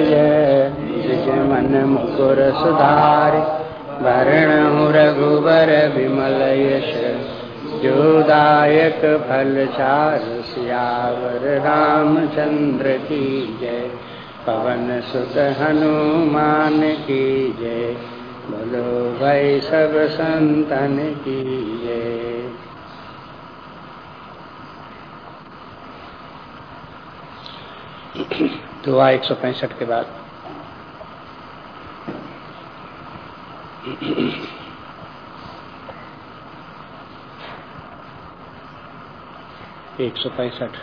निज मन मुकुर सुधारि, वर्ण रघुबर विमल यश। जोदायक फल चार सियावर, रामचंद्र की जय। पवन सुत हनुमान की जय। बोलो भाई सब संतन की जय। दुआ एक सौ पैंसठ के बाद। एक सौ पैंसठ।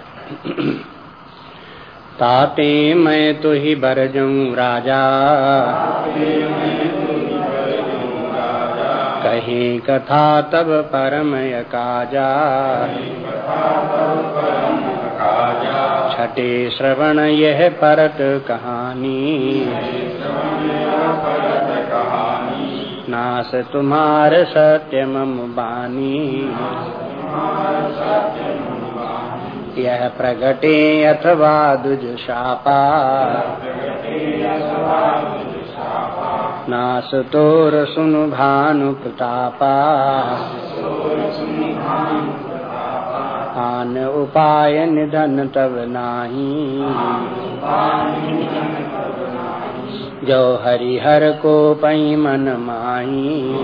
ताते मैं तो ही बरजूं राजा। कहीं कथा तब परम काजा। छठे श्रवण यह परत कहानी। नास तुम्हार सत्य बानी। यह प्रगटे अथवा दुजुशापा नास तोर सुनु भानु प्रतापा आन उपाय निधन तब नाही। जो हरिहर को पई मन माही।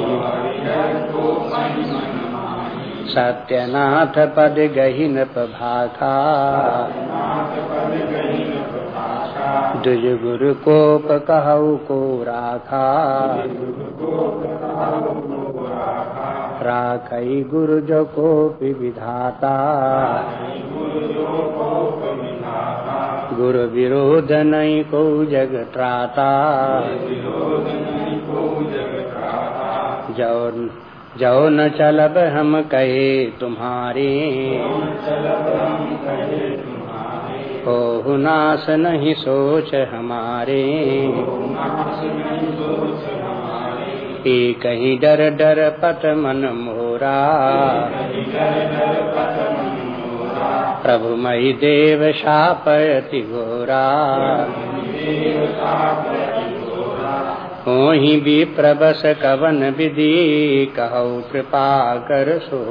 सत्यनाथ पद गहीन प्रभाखा दुज गुरु कोप कहु को राखा। राखई गुरु जो को विधाता। गुरु विरोध नहीं को जग त्राता। जो न चलब हम कहे तुम्हारे। हो नाश नहीं सोच हमारे। कहीं डर डर पत मन मोरा। प्रभु मई देव शापयति घोरा। हो भी प्रबस कवन विधि कहु कृपा कर सो।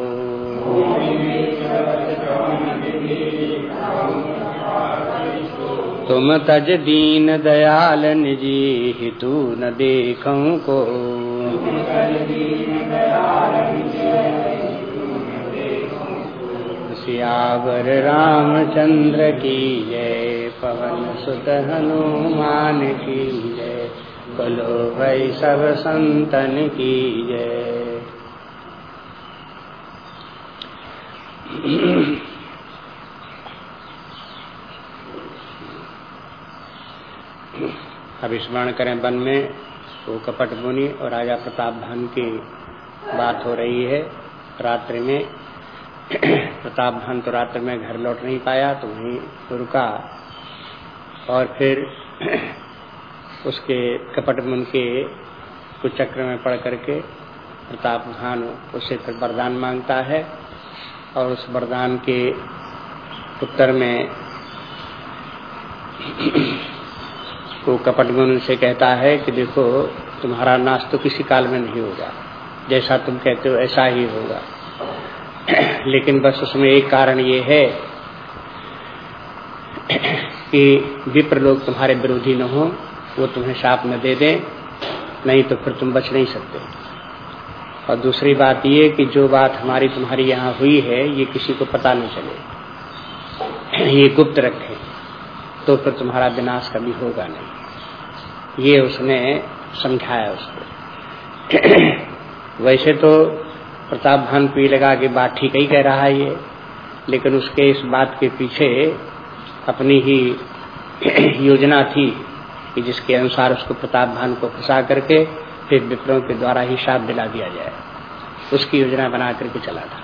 तुम तज दीन दयाल निजी हितु न देखूँ को। सियावर रामचंद्र की जय, पवन सुत हनुमान की जय, बोलो भाई सब संतन की जय। अब स्मरण करें वन में वो कपट मुनि और राजा प्रताप भान की बात हो रही है। रात्रि में प्रताप भान तो रात्रि में घर लौट नहीं पाया तो वहीं रुका और फिर उसके कपट मुन के कुछ चक्र में पड़ करके प्रताप भान उससे फिर वरदान माँगता है और उस वरदान के उत्तर में वो कपट मुन से कहता है कि देखो, तुम्हारा नाश तो किसी काल में नहीं होगा। जैसा तुम कहते हो, ऐसा ही होगा। लेकिन बस उसमें एक कारण ये है कि विप्र लोग तुम्हारे विरोधी न हो, वो तुम्हें शाप न दे दें, नहीं तो फिर तुम बच नहीं सकते। और दूसरी बात ये कि जो बात हमारी तुम्हारी यहाँ हुई है, ये किसी को पता नहीं चले। ये गुप्त रखे तो फिर तुम्हारा विनाश कभी होगा नहीं। ये उसने समझाया उसको। वैसे तो प्रताप भान पी लगा के बात ठीक ही कह रहा है ये, लेकिन उसके इस बात के पीछे अपनी ही योजना थी कि जिसके अनुसार उसको प्रताप भान को फंसा करके फिर विप्रों के द्वारा ही शाप दिला दिया जाए। उसकी योजना बना करके चला था।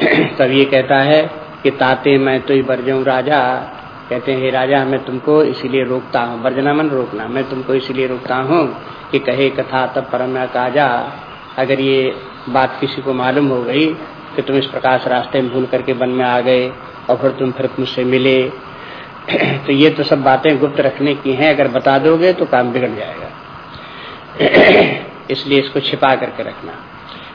तब ये कहता है कि ताते मैं तो बरजाऊं राजा कहते हैं राजा, मैं तुमको इसीलिए रोकता हूँ वर्जना मन रोकना, मैं तुमको इसीलिए रोकता हूँ कि कहे कथा तब परम काजा अगर ये बात किसी को मालूम हो गई कि तुम इस प्रकाश रास्ते में भूल करके वन में आ गए और फिर तुम फिर मुझसे मिले तो ये तो सब बातें गुप्त रखने की हैं। अगर बता दोगे तो काम बिगड़ जाएगा। इसलिए इसको छिपा करके रखना।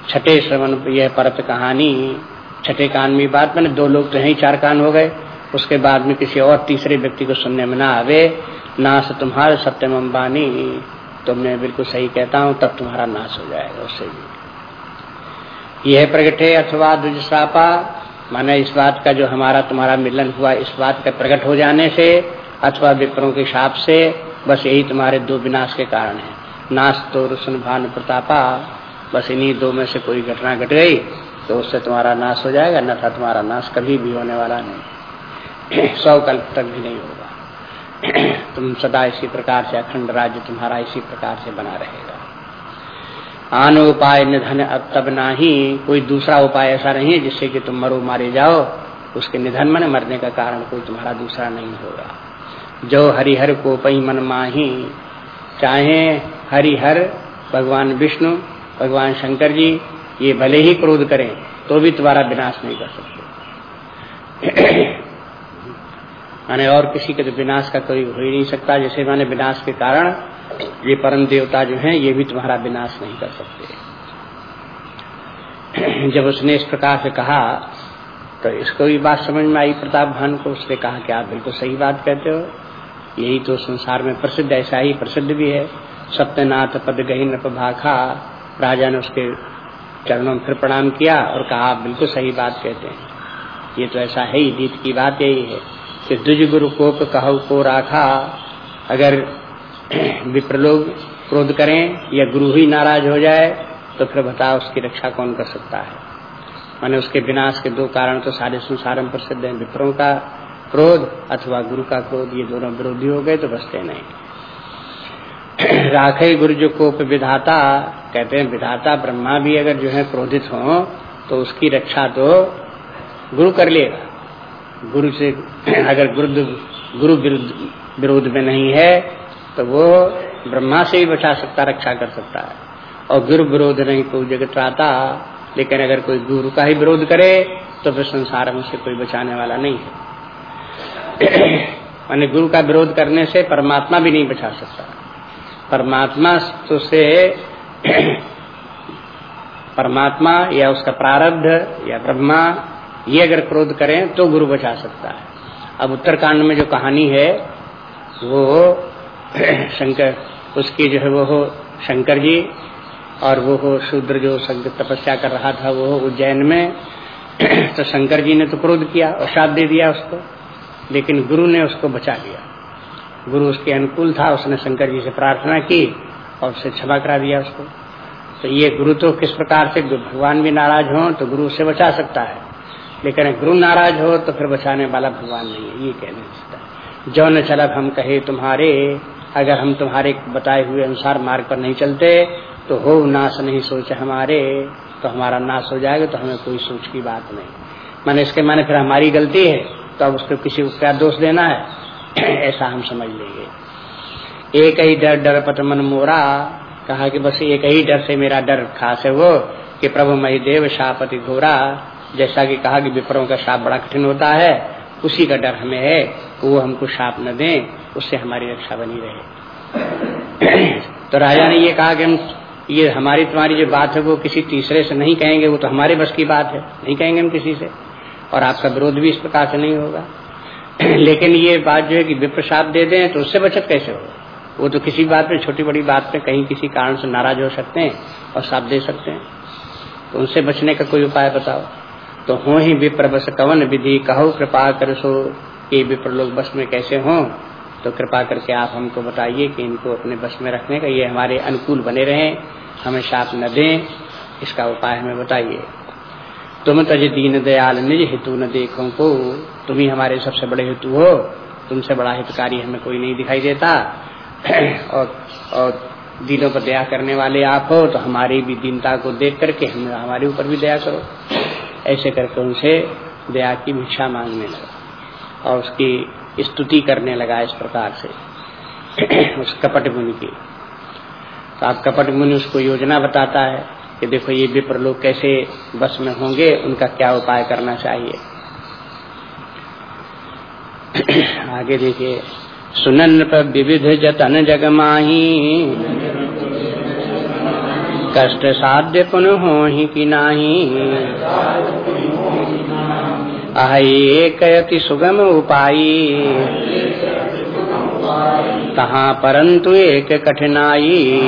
छठे श्रवण, यह परत कहानी, छठे कान में बात, मैंने दो लोग तो हैं, चार कान हो गए। उसके बाद में किसी और तीसरे व्यक्ति को सुनने में ना आवे नाश तुम्हारे सत्यम अम्बानी तो मैं बिल्कुल सही कहता हूँ, तब तुम्हारा नाश हो जाएगा उससे भी। यह प्रगटे अथवा दुजसापा माने इस बात का जो हमारा तुम्हारा मिलन हुआ, इस बात का प्रकट हो जाने से, अथवा विप्रों के साप से, बस यही तुम्हारे दो विनाश के कारण है। नाश तो रुसन भान प्रतापा। बस इन्हीं दो में से कोई घटना घट गट गई तो उससे तुम्हारा नाश हो जाएगा न था तुम्हारा नाश कभी भी होने वाला नहीं। सौ कल्प तक भी नहीं होगा। तुम सदा इसी प्रकार से अखंड राज्य तुम्हारा इसी प्रकार से बना रहेगा। आन उपाय निधन अब तब ना ही कोई दूसरा उपाय ऐसा नहीं है जिससे कि तुम मरो मारे जाओ। उसके निधन मन मरने का कारण कोई तुम्हारा दूसरा नहीं होगा। जो हरिहर को पई मन माही, चाहे हरिहर, भगवान विष्णु, भगवान शंकर जी, ये भले ही क्रोध करें तो भी तुम्हारा विनाश नहीं कर सकते। माने और किसी के तो विनाश का कोई हो ही नहीं सकता, जैसे माने विनाश के कारण ये परम देवता जो हैं, ये भी तुम्हारा विनाश नहीं कर सकते। जब उसने इस प्रकार से कहा तो इसको भी बात समझ में आई, प्रताप भान को उसने कहा कि आप बिल्कुल सही बात कहते हो। यही तो संसार में प्रसिद्ध, ऐसा ही प्रसिद्ध भी है। सत्यनाथ पद गही नभाखा राजा ने उसके चरणों में फिर प्रणाम किया और कहा, आप बिल्कुल सही बात कहते हैं। ये तो ऐसा है ही जीत की बात यही है। कि द्विज गुरु कोप कहो को राखा। अगर विप्र लोग क्रोध करें, या गुरु ही नाराज़ हो जाए तो फिर बताओ उसकी रक्षा कौन कर सकता है। माने उसके विनाश के दो कारण तो सारे संसार में प्रसिद्ध हैं। विप्रों का क्रोध अथवा गुरु का क्रोध, ये दोनों विरोधी हो गए तो बचते नहीं। राखे गुरु जो कोप विधाता, कहते हैं विधाता ब्रह्मा भी अगर जो है क्रोधित हो तो उसकी रक्षा तो गुरु कर लेगा। गुरु से, अगर गुरु गुरु विरोध में नहीं है तो वो ब्रह्मा से भी बचा सकता, रक्षा कर सकता है। और गुरु विरोध नहीं कोई जगत आता लेकिन अगर कोई गुरु का ही विरोध करे तो फिर संसार में से कोई बचाने वाला नहीं है। माने गुरु का विरोध करने से परमात्मा भी नहीं बचा सकता। परमात्मा तो से, परमात्मा या उसका प्रारब्ध या ब्रह्मा ये अगर क्रोध करें तो गुरु बचा सकता है। अब उत्तरकांड में जो कहानी है, वो शंकर, उसकी जो है वो हो शंकर जी, और वो हो शूद्र जो तपस्या कर रहा था, वो हो उज्जैन में। तो शंकर जी ने तो क्रोध किया और शाप दे दिया उसको, लेकिन गुरु ने उसको बचा लिया। गुरु उसके अनुकूल था, उसने शंकर जी से प्रार्थना की और उसे क्षमा करा दिया उसको। तो ये गुरु तो किस प्रकार से भगवान भी नाराज़ हो तो गुरु उसे बचा सकता है। लेकिन गुरु नाराज़ हो तो फिर बचाने वाला भगवान नहीं है, ये कहने है। जो न चलब हम कहे तुम्हारे, अगर हम तुम्हारे बताए हुए अनुसार मार्ग पर नहीं चलते तो हो नाश नहीं सोच हमारे तो हमारा नाश हो जाएगा तो हमें कोई सोच की बात नहीं। माने इसके माने फिर हमारी गलती है तो अब उसको किसी को क्या दोष देना है? ऐसा हम समझ लेंगे। एक ही डर डर पट मन मोरा, कहा कि बस एक ही डर से मेरा डर खास है वो, कि प्रभु मई देव शापति घोरा जैसा कि कहा कि विप्रों का साप बड़ा कठिन होता है, उसी का डर हमें है कि वो हमको साप न दें, उससे हमारी रक्षा बनी रहे। तो राजा ने ये कहा कि हम, ये हमारी तुम्हारी जो बात है वो किसी तीसरे से नहीं कहेंगे, वो तो हमारे बस की बात है, नहीं कहेंगे हम किसी से। और आपका विरोध भी इस प्रकार से नहीं होगा। लेकिन ये बात जो है कि विप्र साप दे दें तो उससे बचत कैसे होगा? वो तो किसी बात पे, छोटी बड़ी बात पे कहीं किसी कारण से नाराज़ हो सकते हैं और साप दे सकते हैं। तो उनसे बचने का कोई उपाय बताओ। तो हो ही विप्र बस कवन विधि, कहो कृपा कर सो। ये विप्र लोग बस में कैसे हों? तो कृपा करके आप हमको बताइए कि इनको अपने बस में रखने का ये हमारे अनुकूल बने रहें, हमें शाप न दें, इसका उपाय हमें बताइए। तुम तज दीन दयाल निज हेतु न देखो को। तुम ही हमारे सबसे बड़े हेतु हो। तुमसे बड़ा हितकारी हमें कोई नहीं दिखाई देता। और और दिलों पर दया करने वाले आप हो तो हमारी भी दीनता को देख करके हम, हमारे ऊपर भी दया करो। ऐसे करके उनसे दया की भिक्षा मांगने लगा और उसकी स्तुति करने लगा इस प्रकार से, उस कपट मुनि की। तो आप कपट मुनि उसको योजना बताता है कि देखो ये विप्र लोग कैसे बस में होंगे, उनका क्या उपाय करना चाहिए। आगे देखिए, सुनन पर विविध जतन जग माही कष्ट साध्य पुन हो ही कि नाही? आह एक अति सुगम उपायी। कहाँ परंतु एक कठिनाई।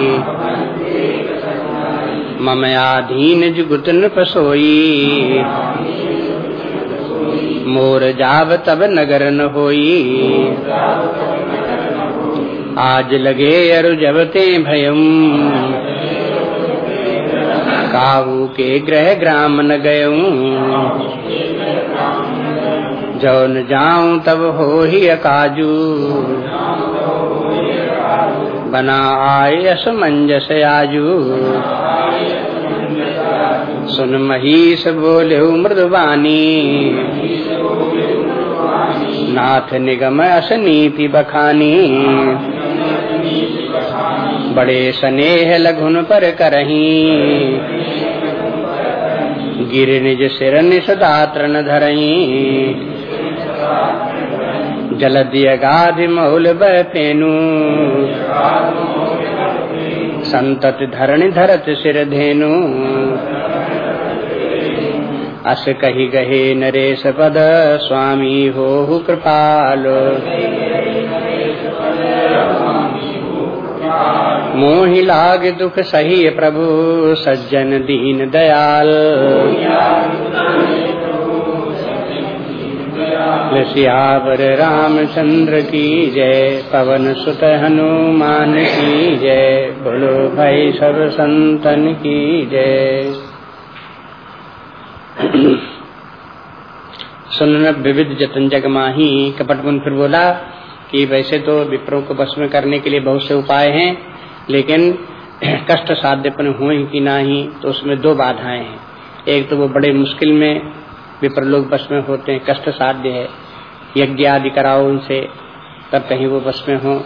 मम आधीन जुगुतन पसोई मोर जाब तब नगर न होई। आज लगे अरु जब ते भयम। काहू के ग्रह ग्राम न गयऊ। जौन जाऊँ तब हो ही अकाजू। बना आय असमंजस आजू। सुन महीस बोले मृदवानी नाथ निगम अस नीति बखानी। बड़े स्नेह लघुन पर करही। गिर निज सिर निषदात्र न धरही जलदिय गाधि मौल बेनु संतत धरणि धरत सिर धेनु अस कही गहे नरेश पद, स्वामी हो कृपाल। मोहि लाग दुख सही प्रभु, सज्जन दीन दयाल। सियावर रामचंद्र की जय, पवन सुत हनुमान की जय, बोलो भाई सब संतन की जय। सुन विविध जतन जगमाही कपट मुन फिर बोला कि वैसे तो विप्रो को बस में करने के लिए बहुत से उपाय हैं। लेकिन कष्ट साध्यपन हुए कि ना ही तो उसमें दो बाधाएँ हैं। एक तो वो बड़े मुश्किल में विप्र लोग बस में होते हैं, कष्ट साध्य है। यज्ञ आदि कराओ उनसे, तब कहीं वो बस में हो।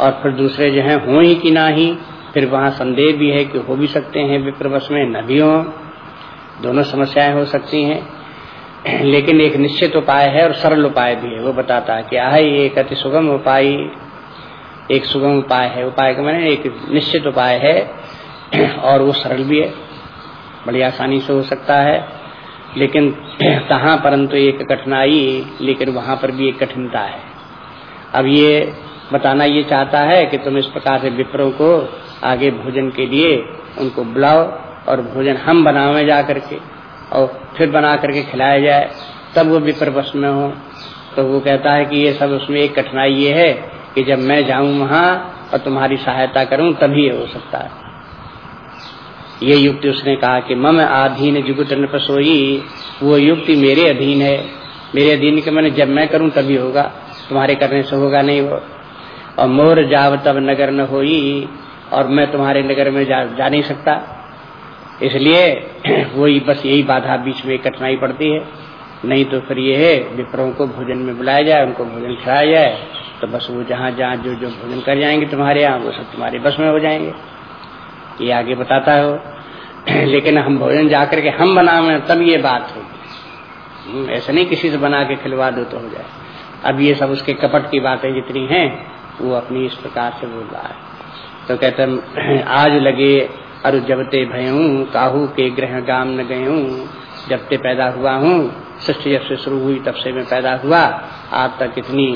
और फिर दूसरे जो है, हो ही कि ना ही फिर वहाँ संदेह भी है कि हो भी सकते हैं विप्र बस में, न भी हो। दोनों समस्याएँ हो सकती हैं। लेकिन एक निश्चित उपाय है और सरल उपाय भी है। वो बताता है कि आह एक अति सुगम उपाय एक सुगम उपाय है। उपाय का मैंने एक निश्चित उपाय है और वो सरल भी है। बड़ी आसानी से हो सकता है। लेकिन कहाँ परंतु एक कठिनाई, लेकिन वहाँ पर भी एक कठिनता है। अब ये बताना ये चाहता है कि तुम इस प्रकार से विप्रों को आगे भोजन के लिए उनको बुलाओ और भोजन हम बनावे जा करके और फिर बना करके खिलाया जाए। तब वो विप्र बस में हो। तो वो कहता है कि ये सब उसमें एक कठिनाई ये है कि जब मैं जाऊँ वहाँ और तुम्हारी सहायता करूँ तभी हो सकता है। ये युक्ति उसने कहा कि मम आधीन जुगुट नपसोई वो युक्ति मेरे अधीन है। मेरे अधीन के मैंने जब मैं करूँ तभी होगा। तुम्हारे करने से होगा नहीं वो। और मोर जाव तब नगर न होई और मैं तुम्हारे नगर में जा, जा नहीं सकता। इसलिए वही बस यही बाधा बीच में कठिनाई पड़ती है। नहीं तो फिर ये है विप्रों को भोजन में बुलाया जाए उनको भोजन खिलाया जाए। तो बस वो जहाँ जहाँ जो जो भोजन कर जाएँगे तुम्हारे यहाँ वो सब तुम्हारे बस में हो जाएँगे। ये आगे बताता है लेकिन हम भोजन जाकर के हम बनावे तब ये बात होगी। हम्म, ऐसा नहीं किसी से बना के खिलवा दो तो हो जाए। अब ये सब उसके कपट की बातें जितनी हैं वो अपनी इस प्रकार से बोल रहा है। तो कहते आज लगे अरु जबते भयऊ काहू के ग्रह गाम न गयू जब ते पैदा हुआ हूँ सृष्टि जब से शुरू हुई तब से मैं पैदा हुआ। आज तक इतनी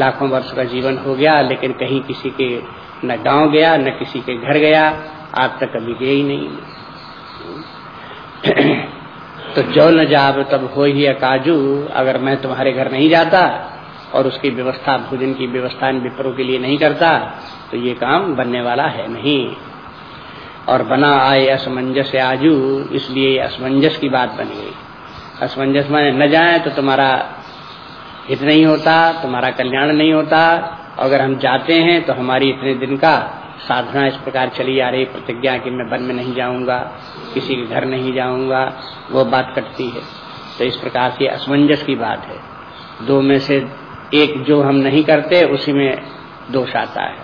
लाखों वर्ष का जीवन हो गया, लेकिन कहीं किसी के न गाँव गया, न किसी के घर गया, आज तक कभी गया ही नहीं। तो जो न जाब तब हो ही काजू, अगर मैं तुम्हारे घर नहीं जाता और उसकी व्यवस्था, भोजन की व्यवस्था इन विप्रों के लिए नहीं करता तो ये काम बनने वाला है नहीं। और बना आए असमंजस आजू, इसलिए असमंजस की बात बन गई। असमंजस माने न जाए तो तुम्हारा हित नहीं होता, तुम्हारा कल्याण नहीं होता। अगर हम जाते हैं तो हमारी इतने दिन का साधना इस प्रकार चली आ रही, प्रतिज्ञा कि मैं वन में नहीं जाऊँगा, किसी के घर नहीं जाऊँगा, वो बात कटती है। तो इस प्रकार से असमंजस की बात है। दो में से एक जो हम नहीं करते, उसी में दोष आता है।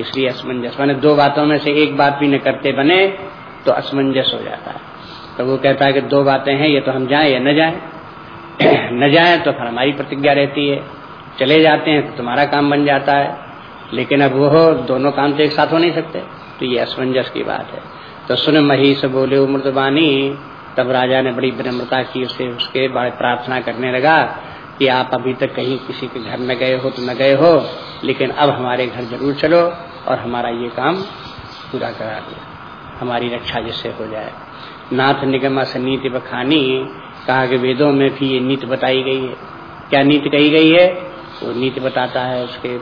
इसलिए असमंजस, मैंने दो बातों में से एक बात भी न करते बने तो असमंजस हो जाता है। तो वो कहता है कि दो बातें हैं, ये तो हम जाए या न जाएँ। न जाए तो फिर हमारी प्रतिज्ञा रहती है। चले जाते हैं तो तुम्हारा काम बन जाता है। लेकिन अब वो दोनों काम तो एक साथ हो नहीं सकते। तो ये असमंजस की बात है। तो सुन मही से बोले उमृतवानी तब राजा ने बड़ी विनम्रता की उसे, उसके प्रार्थना करने लगा कि आप अभी तक कहीं किसी के घर न गए हो तो न गए हो, लेकिन अब हमारे घर ज़रूर चलो और हमारा ये काम पूरा करा दो हमारी रक्षा जिससे हो जाए। नाथ निगम नीति बखानी कहा कि वेदों में भी ये नीति बताई गई है। क्या नीति कही गई है? वो नीति बताता है, उसके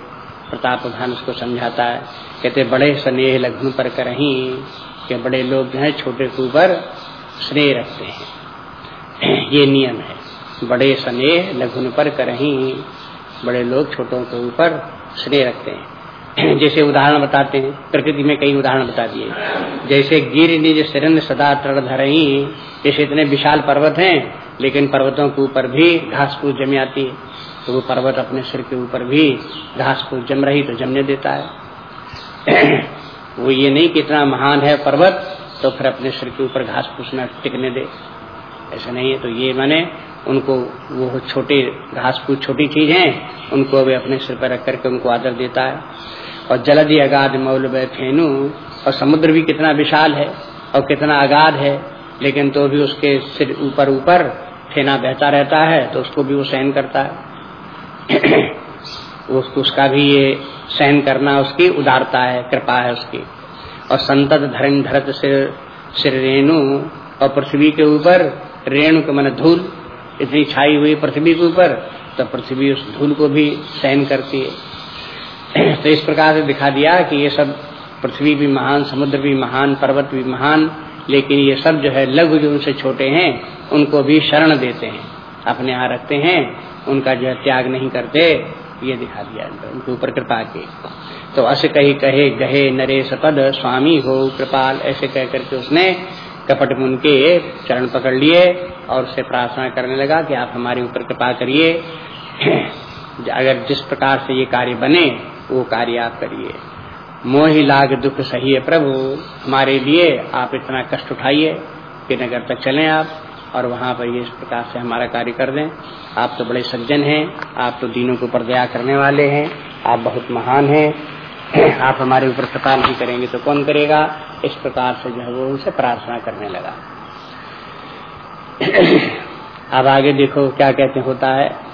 प्रताप प्रधान उसको समझाता है। कहते बड़े स्नेह लघु पर करही, के बड़े लोग जो है छोटे के ऊपर स्नेह रखते हैं। ये नियम है। बड़े स्नेह लघुन पर करही, बड़े लोग छोटों के ऊपर स्नेह रखते हैं। जैसे उदाहरण बताते हैं, प्रकृति में कई उदाहरण बता दिए। जैसे गिर निज सिरन सदा तड़ धरही जैसे इतने विशाल पर्वत हैं, लेकिन पर्वतों के ऊपर भी घास फूस जमी आती है। तो वो पर्वत अपने सिर के ऊपर भी घास फूस जम रही तो जमने देता है। वो ये नहीं कि इतना महान है पर्वत तो फिर अपने सिर के ऊपर घास फूस में टिकने दे। ऐसा नहीं है तो ये माने उनको वो छोटे घास फूस, छोटी चीज़ है, उनको अभी अपने सिर पर रख करके उनको आदर देता है। और जलधि अगाध मौल फेनू, और समुद्र भी कितना विशाल है और कितना अगाध है, लेकिन तो भी उसके सिर ऊपर ऊपर फेना बहता रहता है तो उसको भी वो सहन करता है। उसका भी ये सहन करना उसकी उदारता है, कृपा है उसकी। और संतत धरण धरत सिर सिर रेणु, और पृथ्वी के ऊपर रेणु के मन धूल, इतनी छाई हुई पृथ्वी के ऊपर तो पृथ्वी उस धूल को भी सहन करती है। तो इस प्रकार से दिखा दिया कि ये सब पृथ्वी भी महान, समुद्र भी महान, पर्वत भी महान, लेकिन ये सब जो है लघु जो उनसे छोटे हैं, उनको भी शरण देते हैं, अपने यहाँ रखते हैं, उनका जो है त्याग नहीं करते, ये दिखा दिया उनके ऊपर कृपा के। तो अस कही कहे, गहे नरेश पद, स्वामी हो कृपाल, ऐसे कह करके उसने कपट मुन के चरण पकड़ लिए और उससे प्रार्थना करने लगा कि आप हमारे ऊपर कृपा करिए। अगर जिस प्रकार से ये कार्य बने वो कार्य आप करिए। मोहि लाग दुख सही है प्रभु, हमारे लिए आप इतना कष्ट उठाइए कि नगर तक चलें आप और वहाँ पर ये इस प्रकार से हमारा कार्य कर दें। आप तो बड़े सज्जन हैं, आप तो दीनों के ऊपर दया करने वाले हैं, आप बहुत महान हैं। आप हमारे ऊपर कृपा नहीं करेंगे तो कौन करेगा? इस प्रकार से जो है वो उनसे प्रार्थना करने लगा। अब आगे देखो क्या कहते होता है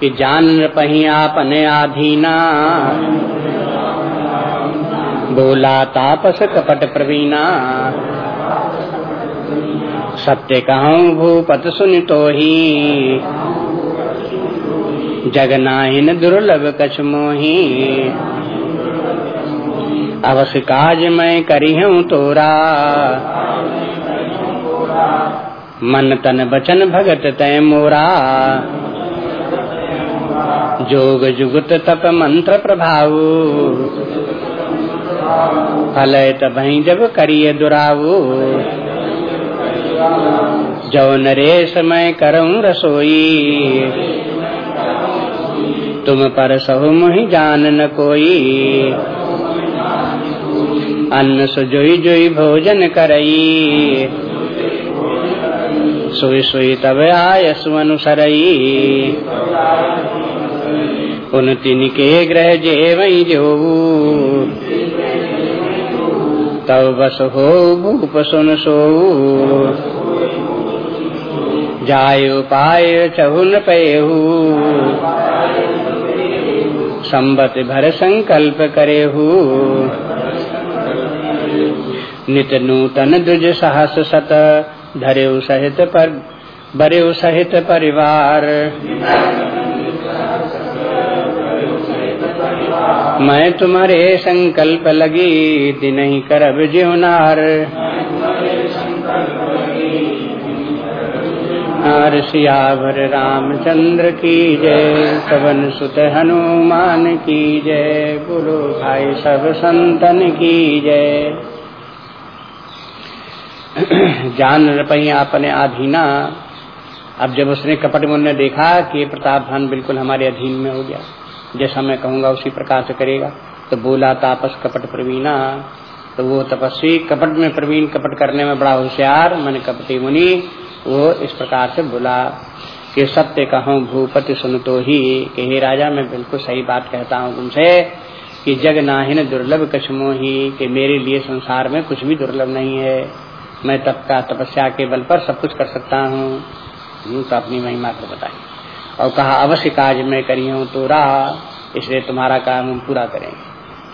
कि जान पही आपने आधीना। बोला तापस कपट प्रवीणा। सत्य कहूँ भूपत सुन तो ही जगनाहिन दुर्लभ कछ मोही। अवश्य काज मैं करी हूँ तोरा। मन तन बचन भगत तय मोरा। जोग जुगत तप मंत्र प्रभाव फल तबही जब करिय दुरावो जो नरेश मैं करूँ रसोई तुम पर सहु मुहि जान न कोई अन्न सुजोई जोई भोजन करई सुई सुई तब आय सुअनुसरई उन तिन के ग्रह वही जो तब बस हो भूप सुन सो जाय पाय चहुन पेहू। संबत भर संकल्प करेहू। नित नूतन द्विज सहस सत धरे सहित पर बरे सहित परिवार। मैं तुम्हारे संकल्प लगी, दिन करब जीवनार नार। रामचंद्र की जय, पवन सुत हनुमान की जय गुरु भाई सब संतन की जय। जान रपही अपने अधीना अब जब उसने कपट मुन ने देखा कि प्रताप धन बिल्कुल हमारे अधीन में हो गया। जैसा मैं कहूँगा उसी प्रकार से करेगा। तो बोला तापस कपट प्रवीणा। तो वो तपस्वी कपट में प्रवीण कपट करने में बड़ा होशियार, मन कपटी मुनि, वो इस प्रकार से बोला कि सत्य कहूँ भूपति सुन तो ही। कि हे राजा, मैं बिल्कुल सही बात कहता हूँ तुमसे कि जग नाहिन दुर्लभ कछमो ही कि मेरे लिए संसार में कुछ भी दुर्लभ नहीं है। मैं तब का तपस्या के बल पर सब कुछ कर सकता हूँ। तो अपनी महिमा को बताई और कहा, अवश्य काज मैं हूँ तो रहा। इसलिए तुम्हारा काम हम पूरा करेंगे।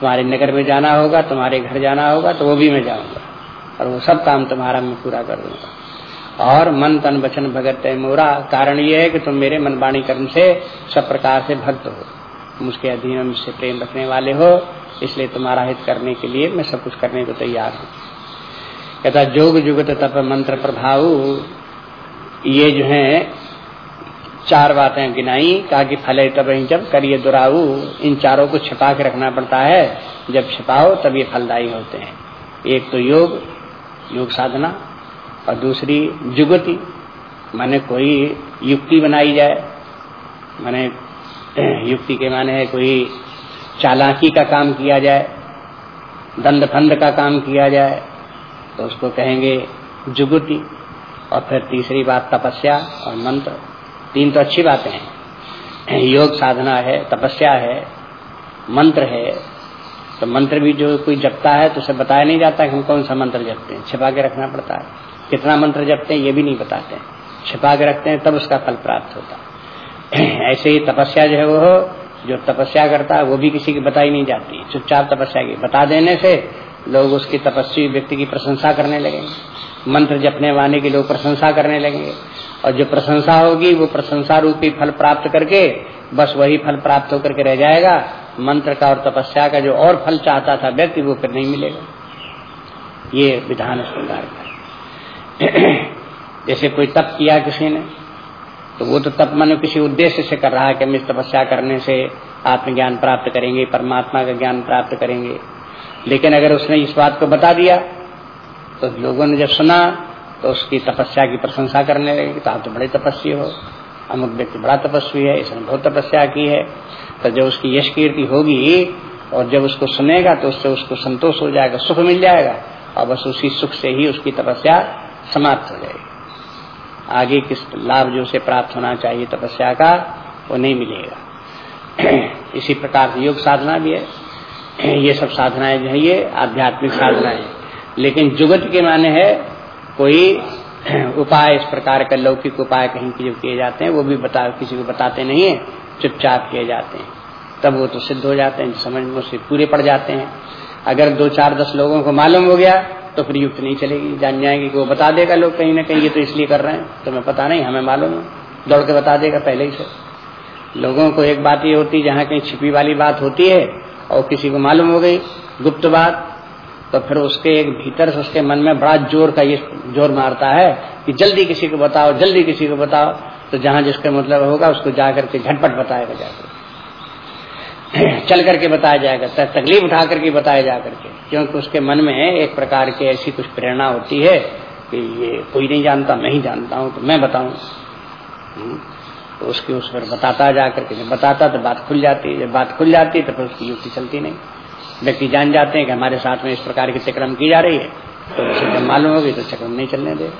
तुम्हारे नगर में जाना होगा, तुम्हारे घर जाना होगा तो वो भी मैं जाऊँगा। और वो सब काम तुम्हारा मैं पूरा कर दूँगा। और मन तन वचन भगत मोरा। कारण ये है कि तुम मेरे मन वाणी कर्म से सब प्रकार से भक्त हो। मुझके अधीन मुझसे प्रेम रखने वाले हो। इसलिए तुम्हारा हित करने के लिए मैं सब कुछ करने को तैयार हूँ। कहता जोग जुगत तप मंत्र प्रभाव ये जो है चार बातें गिनाई कहा कि फले तब जब करिए दुराऊ, इन चारों को छिपा के रखना पड़ता है। जब छिपाओ, तब ये फलदायी होते हैं। एक तो योग योग साधना, और दूसरी जुगति। माने कोई युक्ति बनाई जाए। माने युक्ति के माने है कोई चालाकी का काम किया जाए दंड फंद का काम किया जाए तो उसको कहेंगे जुगति। और फिर तीसरी बात तपस्या और मंत्र। तीन तो अच्छी बातें हैं। योग साधना है, तपस्या है, मंत्र है। तो मंत्र भी जो कोई जपता है तो उसे बताया नहीं जाता कि हम कौन सा मंत्र जपते हैं। छिपा के रखना पड़ता है। कितना मंत्र जपते हैं ये भी नहीं बताते छिपा के रखते हैं तब उसका फल प्राप्त होता है। ऐसे ही तपस्या जो है वो, जो तपस्या करता है वो भी किसी की बताई नहीं जाती चुपचाप तपस्या की। बता देने से लोग उसकी तपस्वी व्यक्ति की प्रशंसा करने लगेंगे। मंत्र जपने वाले की लोग प्रशंसा करने लगेंगे। और जो प्रशंसा होगी, वो प्रशंसा रूपी फल प्राप्त करके, बस वही फल प्राप्त होकर के रह जाएगा। मंत्र का और तपस्या का जो और फल चाहता था व्यक्ति, वो फिर नहीं मिलेगा। ये विधान प्रकार का जैसे कोई तप किया किसी ने तो वो तो तप मन किसी उद्देश्य से कर रहा है कि हम इस तपस्या करने से आत्मज्ञान प्राप्त करेंगे, परमात्मा का ज्ञान प्राप्त करेंगे। लेकिन अगर उसने इस बात को बता दिया तो लोगों ने जब सुना तो उसकी तपस्या की प्रशंसा करने लगे तो आप तो बड़े तपस्वी हो, अमुक व्यक्ति बड़ा तपस्वी है, इसने बहुत तपस्या की है। तो जब उसकी यश कीर्ति होगी और जब उसको सुनेगा तो उससे उसको संतोष हो जाएगा, सुख मिल जाएगा और बस उसी सुख से ही उसकी तपस्या समाप्त हो जाएगी। आगे किस लाभ जो उसे प्राप्त होना चाहिए तपस्या का, वो नहीं मिलेगा। इसी प्रकार से योग साधना भी है। ये सब साधनाएँ जो है, ये आध्यात्मिक साधनाएँ लेकिन जुगत के माने है कोई उपाय इस प्रकार का लौकिक उपाय कहीं की जो किए जाते हैं, वो भी बता, किसी को बताते नहीं है, चुपचाप किए जाते हैं। तब वो तो सिद्ध हो जाते हैं समझ में से पूरे पड़ जाते हैं। अगर दो चार दस लोगों को मालूम हो गया तो फिर युक्त नहीं चलेगी। जान जाएँगे कि वो बता देगा लोग कहीं ना कहीं, ये तो इसलिए कर रहे हैं तुम्हें पता नहीं, हमें मालूम है। दौड़ के बता देगा पहले ही से। लोगों को एक बात ये होती है जहाँ कहीं छिपी वाली बात होती है, और किसी को मालूम हो गई, गुप्त बात तो फिर उसके एक भीतर से उसके मन में बड़ा ज़ोर का ये ज़ोर मारता है कि जल्दी किसी को बताओ जल्दी किसी को बताओ। तो जहाँ जिसका मतलब होगा उसको जाकर के झटपट बताएगा जाकर चल करके बताया जाएगा तकलीफ़ उठा करके बताया जा करके। क्योंकि उसके मन में एक प्रकार की ऐसी कुछ प्रेरणा होती है कि ये कोई नहीं जानता मैं ही जानता हूँ तो मैं बताऊँ। हम्म, तो उसके उस पर बताता जा करके जब बताता तो बात खुल जाती है जब बात खुल जाती है तो फिर उसकी युक्ति चलती नहीं। व्यक्ति जान जाते हैं कि हमारे साथ में इस प्रकार की चक्रम की जा रही है। तो उसे जब मालूम होगी तो चक्रम नहीं चलने दे।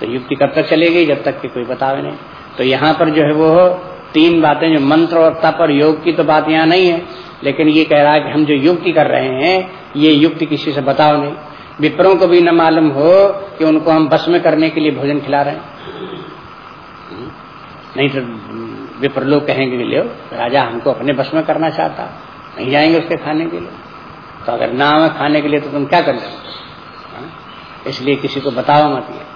तो युक्ति कब तक चलेगी? जब तक कि कोई बतावे नहीं। तो यहाँ पर जो है वो तीन बातें, जो मंत्र और तप और योग की तो बात यहाँ नहीं है। लेकिन ये कह रहा है कि हम जो युक्ति कर रहे हैं, ये युक्ति किसी से बताओ नहीं। विप्रों को भी न मालूम हो कि उनको हम बस में करने के लिए भोजन खिला रहे हैं। नहीं तो विप्र लोग कहेंगे ले राजा हमको अपने बस में करना चाहता। नहीं जाएँगे उसके खाने के लिए। तो अगर ना आवे खाने के लिए तो तुम क्या कर लोगे हाँ? इसलिए किसी को बताओ मत ये।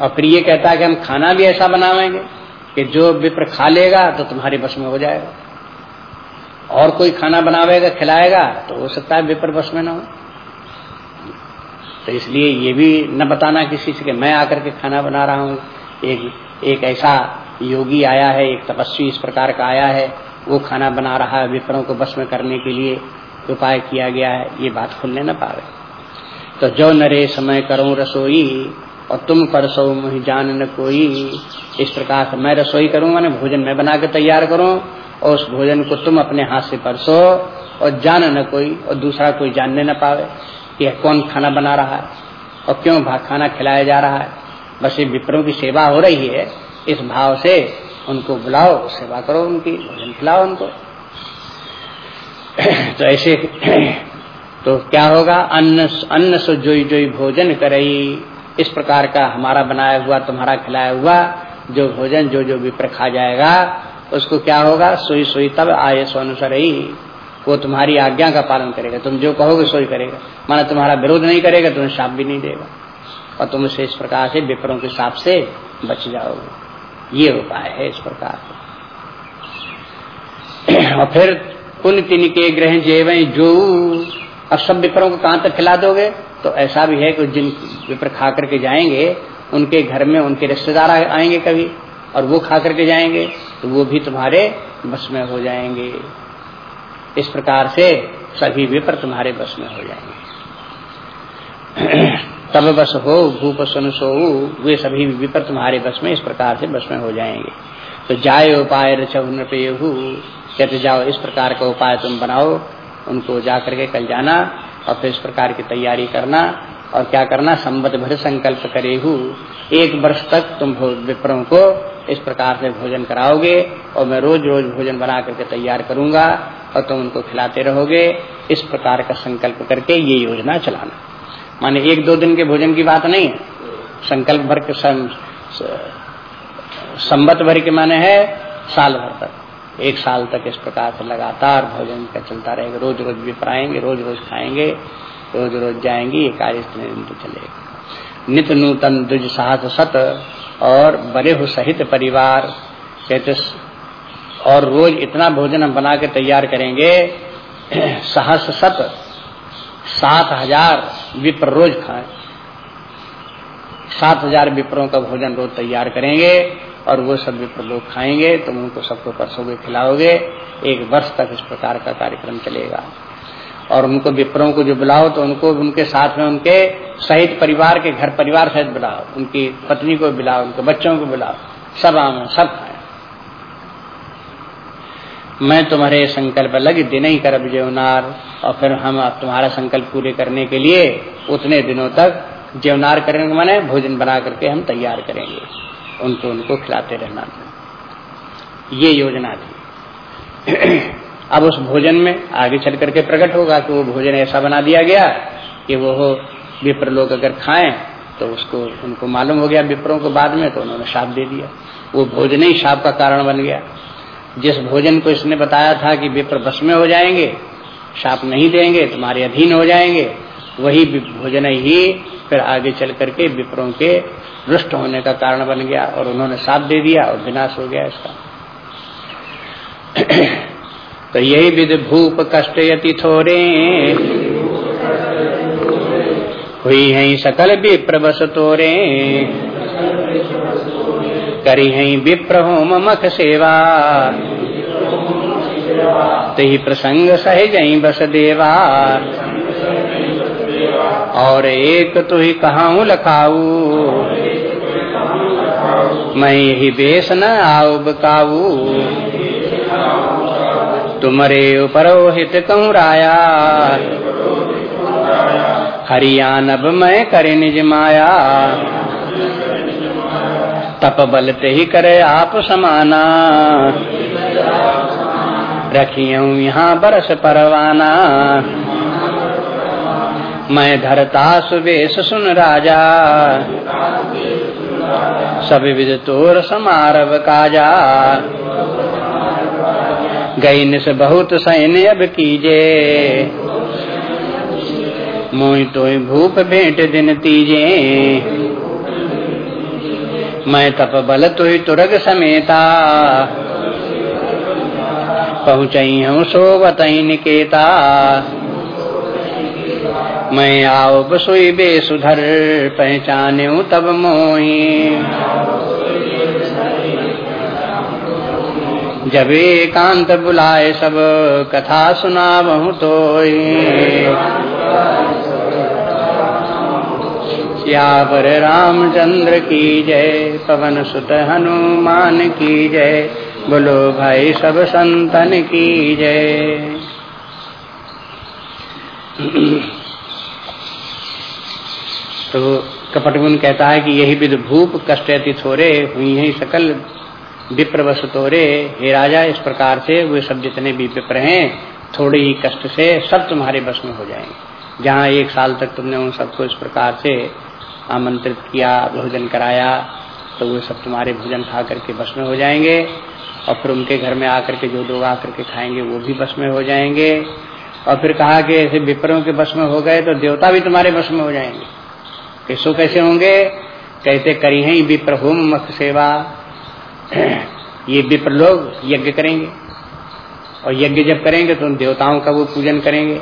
और फिर ये कहता है कि हम खाना भी ऐसा बनावेंगे कि जो विप्र खा लेगा तो तुम्हारे बस में हो जाएगा। और कोई खाना बनावेगा, खिलाएगा तो हो सकता है विप्र बस में ना हो। तो इसलिए ये भी न बताना किसी से कि मैं आकर के खाना बना रहा हूँ। एक एक ऐसा योगी आया है, एक तपस्वी इस प्रकार का आया है। वो खाना बना रहा है विपरों को बस में करने के लिए, उपाय किया गया है, ये बात खुलने न पावे। तो जो नरे समय करो रसोई, और तुम परसो मुझे जान न कोई, इस प्रकार से मैं रसोई करूँ, मैंने भोजन मैं बना के तैयार करूँ, और उस भोजन को तुम अपने हाथ से परसो, और जान न कोई, और दूसरा कोई जानने न पावे कि कौन खाना बना रहा है, और क्यों खाना खिलाया जा रहा है। बस ये विप्रों की सेवा हो रही है, इस भाव से उनको बुलाओ, सेवा करो उनकी, भोजन खिलाओ उनको। तो ऐसे तो क्या होगा? अन्न अन्न सो जोई जोई भोजन करई। इस प्रकार का हमारा बनाया हुआ, तुम्हारा खिलाया हुआ, जो भोजन, जो जो विप्र खा जाएगा, उसको क्या होगा? सोई सोई तब आए सो अनुसार ही वो तुम्हारी आज्ञा का पालन करेगा। तुम जो कहोगे, सोई करेगा। माना तुम्हारा विरोध नहीं करेगा, तुम्हें शाप भी नहीं देगा। और तुम उसे इस प्रकार से, विप्रों के साप से बच जाओगे। ये उपाय है इस प्रकार और फिर पुण्य तिन के ग्रह जेव जो? अब सब विप्रों को कहाँ तक खिला दोगे? तो ऐसा भी है कि जिन विप्र खा करके जाएँगे, उनके घर में उनके रिश्तेदार आएँगे कभी, और वो खा करके जाएँगे तो वो भी तुम्हारे बस में हो जाएँगे। इस प्रकार से सभी विप्र तुम्हारे बस में हो जाएँगे। तब बस हो भूप सुन सो वे सभी विप्र तुम्हारे बस में इस प्रकार से बस में हो जाएँगे। तो जाए उपाय कहते जाओ, इस प्रकार का उपाय तुम बनाओ, उनको जा करके कल जाना, और फिर इस प्रकार की तैयारी करना, और क्या करना, संबद्ध भर संकल्प करे एक वर्ष तक तुम विप्रों को इस प्रकार से भोजन कराओगे, और मैं रोज रोज भोजन बना करके तैयार करूँगा, और तुम उनको खिलाते रहोगे, इस प्रकार का संकल्प करके ये योजना चलाना। माने एक दो दिन के भोजन की बात नहीं संकल्प भर के संबत भर के माने है साल भर तक। एक साल तक इस प्रकार से लगातार भोजन का चलता रहेगा। रोज रोज भी पराएँगे रोज रोज खाएँगे रोज रोज जाएँगे, ये कार्य इतने दिन तो चलेगा। नित नूतन दुज साहस सत और बड़े हो सहित परिवार, कहते और रोज इतना भोजन हम बना के तैयार करेंगे, सहस सत सात हज़ार विप्र रोज खाए। सात हज़ार विप्रों का भोजन रोज तैयार करेंगे और वो सब विप्र लोग खाएँगे, तुम उनको सबको परसोगे खिलाओगे। एक वर्ष तक इस प्रकार का कार्यक्रम चलेगा। और उनको विप्रों को जो बुलाओ तो उनको उनके साथ में उनके सहित परिवार के घर परिवार सहित बुलाओ। उनकी पत्नी को बुलाओ, उनके बच्चों को बुलाओ। सब आम सब खाए मैं तुम्हारे संकल्प लग दिन ही कर जेवनार और फिर हम तुम्हारा संकल्प पूरे करने के लिए उतने दिनों तक जेवनार करेंगे मैंने भोजन बना करके हम तैयार करेंगे। उनको उनको खिलाते रहना। ये योजना थी। अब उस भोजन में आगे चल करके प्रकट होगा कि वो भोजन ऐसा बना दिया गया कि वो विप्र लोग अगर खाएँ तो उसको, उनको मालूम हो गया विप्रों को बाद में तो उन्होंने शाप दे दिया। वो भोजन ही शाप का कारण बन गया। जिस भोजन को इसने बताया था कि विप्र बस में हो जाएँगे, शाप नहीं देंगे, तुम्हारे अधीन हो जाएँगे, वही भोजन ही फिर आगे चल करके विप्रों के रुष्ट होने का कारण बन गया और उन्होंने साथ दे दिया और विनाश हो गया इसका। तो यही विध भूप कष्ट यति थोरे। हुई है सकल विप्र बस तोरे। करी है विप्र होम मख सेवा। तही प्रसंग सहज बस देवा। और एक तो ही कहाऊ लखाऊ। मैं यही बेस न आओ बकाऊ। तुमरे उपरोहित कहूँ राया। हरियाणब मैं करे निज माया। तप बल ते ही करे आप समाना। रखियो यहाँ बरस परवाना। मैं धरता सुबेश सुन राजा। सब विद तोर समारव काजा। गई निस बहुत सैन्य अब कीजे। मोई तो भूप भेंट दिन तीजे। मैं तप बल तो तुरग समेता। पहुँचई हूँ सोवत निकेता। मैं आओ बसोई बेसुधर पहचाने तब मोही। जब एकांत बुलाए सब, कथा सुना बहु तो सियावर रामचंद्र की जय, पवन सुत हनुमान की जय, बोलो भाई सब संतन की जय। तो कपट मुन कहता है कि यही विध भूप कष्ट अति थोरे, हुई है सकल विप्र बस तोरे। हे राजा, इस प्रकार से वे सब जितने भी विप्र हैं, थोड़े ही कष्ट से सब तुम्हारे बस में हो जाएँगे। जहाँ एक साल तक तुमने उन सबको इस प्रकार से आमंत्रित किया, भोजन कराया तो वो सब तुम्हारे भोजन खा करके बस में हो जाएँगे। और फिर उनके घर में आकर के जो लोग आकर के खाएँगे, वो भी बस में हो जाएँगे। और फिर कहा कि ऐसे विप्रों के बस में हो गए तो देवता भी तुम्हारे बस में हो जाएँगे। किसो कैसे होंगे? कहते, करी है विप्र होम मख सेवा। ये विप्र लोग यज्ञ करेंगे। और यज्ञ जब करेंगे तो उन देवताओं का वो पूजन करेंगे।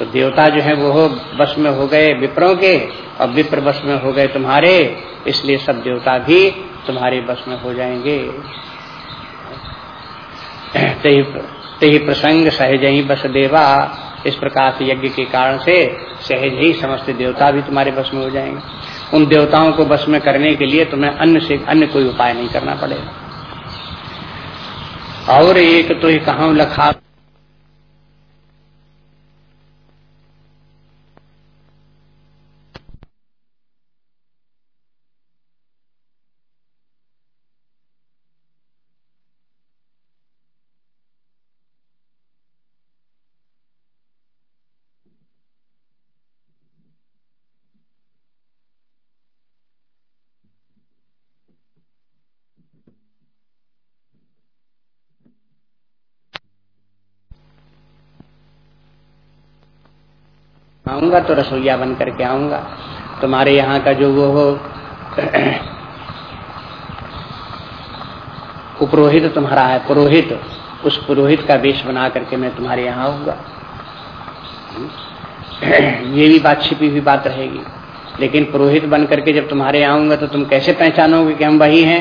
तो देवता जो है वो बस में हो गए विप्रों के और विप्र बस में हो गए तुम्हारे, इसलिए सब देवता भी तुम्हारे बस में हो जाएँगे। ते ही प्रसंग सहज ही बस देवा, इस प्रकार से यज्ञ के कारण से सहज ही समस्त देवता भी तुम्हारे बस में हो जाएँगे। उन देवताओं को बस में करने के लिए तुम्हें अन्य से, अन्य कोई उपाय नहीं करना पड़ेगा। और एक तो कहा लखा आऊँगा तो रसोईया बन करके आऊँगा। तुम्हारे यहाँ का जो वो हो, उपरोहित तुम्हारा है, पुरोहित, उस पुरोहित का वेश बना करके मैं तुम्हारे यहाँ आऊँगा। ये भी बात छिपी हुई बात रहेगी। लेकिन पुरोहित बन करके जब तुम्हारे आऊँगा तो तुम कैसे पहचानोगे कि हम वही हैं?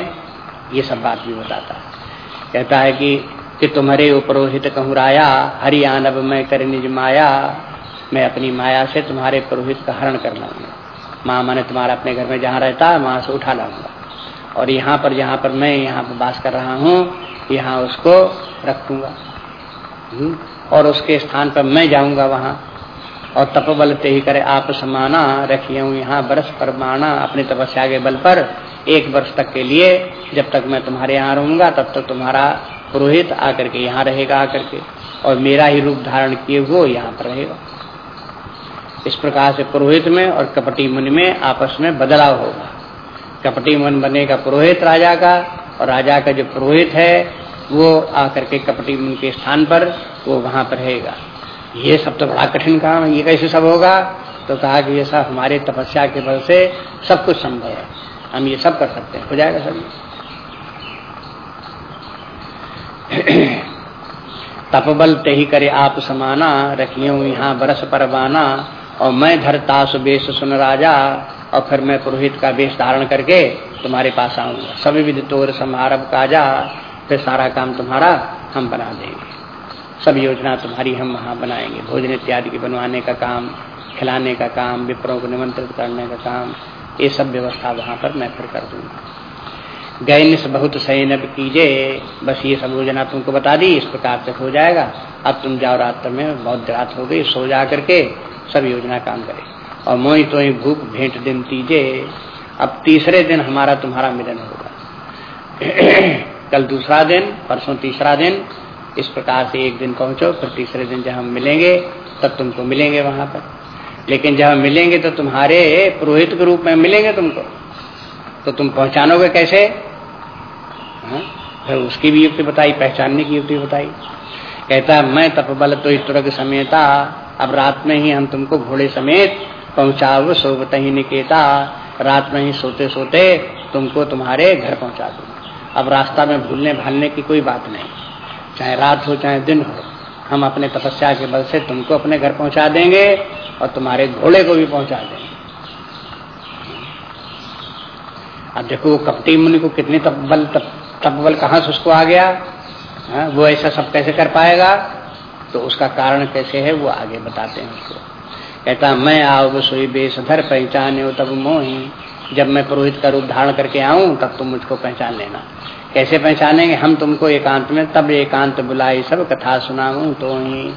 ये सब बात भी बताता है। कहता है कि कि तुम्हारे उपरोहित कहूँ, राया हरि आनब मैं कर निज माया मैं अपनी माया से तुम्हारे पुरोहित का हरण कर लाऊँगा माँ मैंने तुम्हारा अपने घर में जहाँ रहता है वहाँ से उठा लाऊँगा। और यहाँ पर जहाँ पर मैं यहाँ पर बास कर रहा हूँ यहाँ उसको रखूँगा हम्म, और उसके स्थान पर मैं जाऊँगा वहाँ। और तप बल ते ही करे आप समाना रखिए यहाँ बरस पर माना अपनी तपस्या के बल पर। एक वर्ष तक के लिए जब तक मैं तुम्हारे यहाँ रहूँगा तब तक तुम्हारा पुरोहित आकर के यहाँ रहेगा आकर के। और मेरा ही रूप धारण किए वो यहाँ पर रहेगा। इस प्रकार से पुरोहित में और कपटी मुनि में आपस में बदलाव होगा। कपटी मन बनेगा पुरोहित राजा का और राजा का जो पुरोहित है, वो आकर के कपटी मुन के स्थान पर वो वहाँ पर रहेगा। ये सब तो बड़ा कठिन काम है, ये कैसे सब होगा? तो कहा कि ये सब हमारे तपस्या के बल से सब कुछ संभव है। हम ये सब कर सकते हैं। हो जाएगा सब? तपबल ते ही करे आप समाना, रखियो यहाँ बरस पर बाना और मैं धरता बेश सुन राजा, और फिर मैं पुरोहित का वेश धारण करके तुम्हारे पास आऊँगा। सभी विधि तोर समारभ काजा, फिर सारा काम तुम्हारा हम बना देंगे। सब योजना तुम्हारी हम वहाँ बनाएँगे। भोजन इत्यादि के बनवाने का काम, खिलाने का काम, विप्रों को निमंत्रित करने का काम, ये सब व्यवस्था वहाँ पर मैं फिर कर दूँगा। गैनिस बहुत सैन कीजे, बस ये सब योजना तुमको बता दी, इस प्रकार से हो जाएगा। अब तुम जाओ रात्र में, बहुत रात हो गई, सो जा करके सब योजना काम करे। और मोई तो भूख भेंट दिन तीजे, अब तीसरे दिन हमारा तुम्हारा मिलन होगा। कल दूसरा दिन, परसों तीसरा दिन, इस प्रकार से एक दिन पहुंचो, फिर तीसरे दिन जब हम मिलेंगे, तब तुमको मिलेंगे वहाँ पर। लेकिन जब हम मिलेंगे तो तुम्हारे पुरोहित के रूप में मिलेंगे तुमको। तो तुम पहचानोगे कैसे? हाँ? फिर उसकी भी युक्ति बताई, पहचानने की युक्ति बताई। कहता, मैं तपबल तो तुरग समेता अब रात में ही हम तुमको घोड़े समेत पहुंचाओ सोबत ही निकेता। रात में ही सोते सोते तुमको तुम्हारे घर पहुँचा दूँगा। अब रास्ता में भूलने भालने की कोई बात नहीं। चाहे रात हो चाहे दिन हो हम अपने तपस्या के बल से तुमको अपने घर पहुँचा देंगे और तुम्हारे घोड़े को भी पहुँचा देंगे। अब देखो कपटी मुनि को कितने तप बल तप, तप बल कहाँ से उसको आ गया? हा? वो ऐसा सब कैसे कर पाएगा? तो उसका कारण कैसे है, वो आगे बताते हैं उसको। कहता, मैं आओ सोई बेसधर पहचाने हो तब मोही। जब मैं पुरोहित का रूप धारण करके आऊँ, तब तुम मुझको पहचान लेना। कैसे पहचानेंगे? हम तुमको एकांत में तब एकांत बुलाई, सब कथा सुनाऊ तो ही।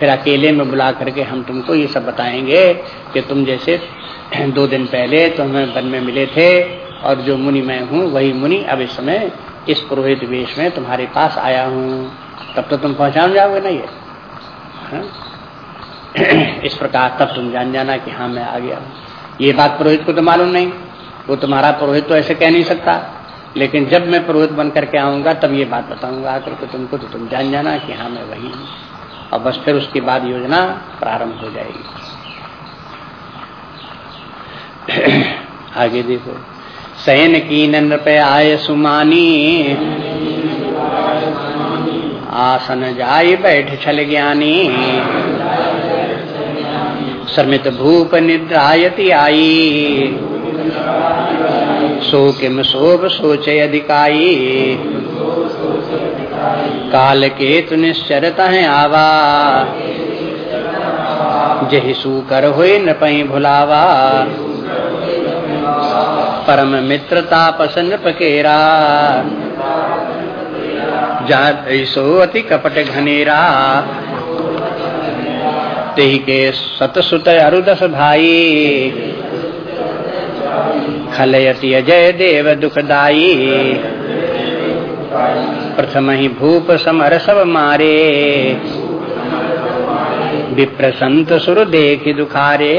फिर अकेले में बुला करके हम तुमको ये सब बताएँगे कि तुम जैसे दो दिन पहले तुम्हें वन में मिले थे और जो मुनि मैं हूँ, वही मुनि अब इस समय इस पुरोहित वेश में तुम्हारे पास आया हूँ। तब तो तुम पहचान जाओगे ना ये। हा? इस प्रकार तब तुम जान जाना कि हाँ मैं आ गया हूँ ये बात पुरोहित को तो मालूम नहीं। वो तुम्हारा पुरोहित तो ऐसे कह नहीं सकता। लेकिन जब मैं पुरोहित बन करके आऊँगा, तब ये बात बताऊँगा आकर के तुमको तो तुम जान जाना कि हाँ मैं वही हूँ। और बस फिर उसके बाद योजना प्रारंभ हो जाएगी। आगे देखो। सैन की नृप आय सुमानी आसन जाय बैठ छल ज्ञानी। समित भूप निद्रायति आई। सो किम शोभ सोचे अधिकाई। काल के तु निश्चरत है आवा। जही सुकर हुए न पही भुलावा। परम मित्रता पसन पकेरा। सो अति कपट घनेरा ते के सतसुत अरुदस भाई। खलयति अजय देव दुखदाई प्रथम ही भूप समर सब मारे। विप्र संत सुर देख दुखारे।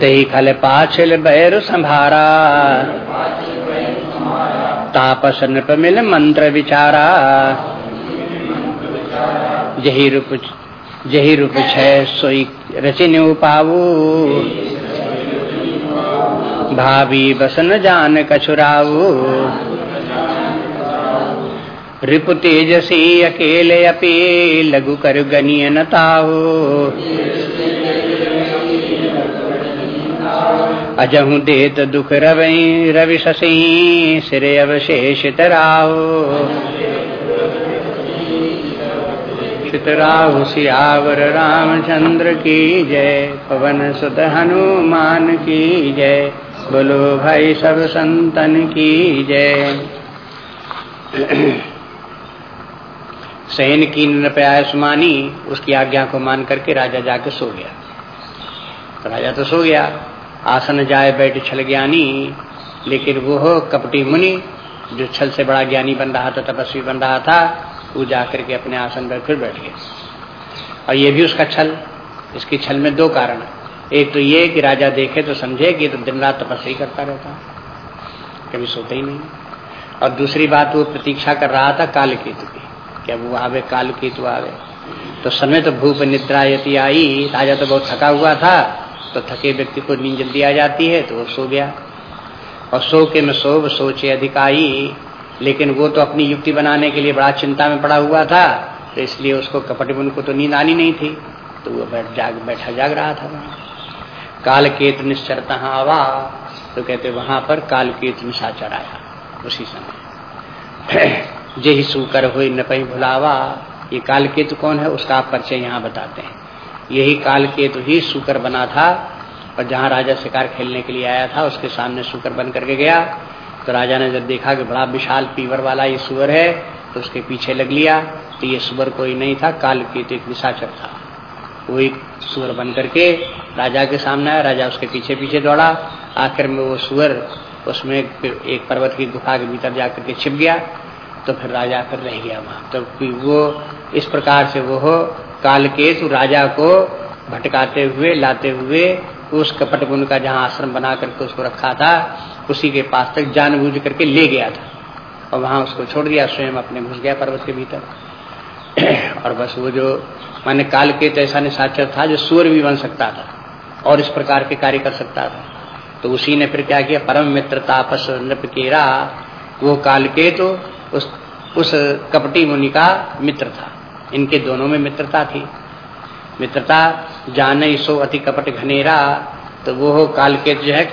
तही खल पाछल बैर संभारा। तापस नृप मिल मंत्र विचारा जही रूप जही रूप छह सोई रचिन उपाऊ भाभी बसन जान कछुराऊ रिपु तेजसी अकेले अपे लघु कर गनिय नताहो अजहु देत दुख रवि रवि शशि, सिर अवशेष तराहो चितराहु सियावर रामचंद्र की जय, पवन सुत हनुमान की जय, बोलो भाई सब संतन की जय। सैन की नृपयासमानी उसकी आज्ञा को मान करके राजा जाके सो गया। तो राजा तो सो गया। आसन जाए बैठ छल ज्ञानी, लेकिन वो हो कपटी मुनि, जो छल से बड़ा ज्ञानी बन रहा था, तपस्वी बन रहा था, वो जाकर के अपने आसन पर फिर बैठ गया और ये भी उसका छल। इसकी छल में दो कारण एक तो ये कि राजा देखे तो समझे कि तो दिन रात तपस्या करता रहता कभी सोता ही नहीं। और दूसरी बात, वो प्रतीक्षा कर रहा था काल केतु की क्या वो आवे काल केतु आवे। तो समय तो भूप निद्रा यदि आई, राजा तो बहुत थका हुआ था। तो थके व्यक्ति को नींद जल्दी आ जाती है तो वो सो गया। और सो के में सोब सोचे अधिकाई लेकिन वो तो अपनी युक्ति बनाने के लिए बड़ा चिंता में पड़ा हुआ था तो इसलिए उसको कपट को तो नींद आनी नहीं थी तो वो बैठ जाग, बैठा जाग रहा था वहाँ। काल केत निश्चरता आवा तो कहते वहाँ पर काल निशाचर आया, उसी समय। जही सुकर हुई न पही भुलावा, ये काल केतु कौन है, उसका आप परिचय यहाँ बताते हैं। यही काल केतु ही सुकर बना था और जहाँ राजा शिकार खेलने के लिए आया था, उसके सामने सुकर बन करके गया। तो राजा ने जब देखा कि बड़ा विशाल पीवर वाला ये सुअर है तो उसके पीछे लग लिया तो ये सुअर कोई नहीं था, काल केतु एक निशाचर था। वो एक सुअर बन करके राजा के सामने आया, राजा उसके पीछे पीछे दौड़ा। आखिर में वो सुअर उसमें एक पर्वत की गुफा के भीतर जाकर के छिप गया तो फिर राजा फिर रह गया वहाँ। तो वो इस प्रकार से वो हो काल के तो राजा को भटकाते हुए, लाते हुए, उस कपट गुण का जहाँ आश्रम बना करके उसको रखा था, उसी के पास तक जानबूझ करके ले गया था। और वहाँ उसको छोड़ दिया, स्वयं अपने घुस गया पर्वत के भीतर। और बस वो जो, माने काल के ऐसा निशाचर था, जो सूर्य भी बन सकता था, और इस प्रकार के कार्य कर सकता था। तो उसी ने फिर क्या किया, परम मित्र तापस नृप केरा, वो काल के तो उस उस कपटी मुनि का मित्र था। इनके दोनों में मित्रता थी। मित्रता जाने सो अति कपट घनेरा तो वो हो काल के जो है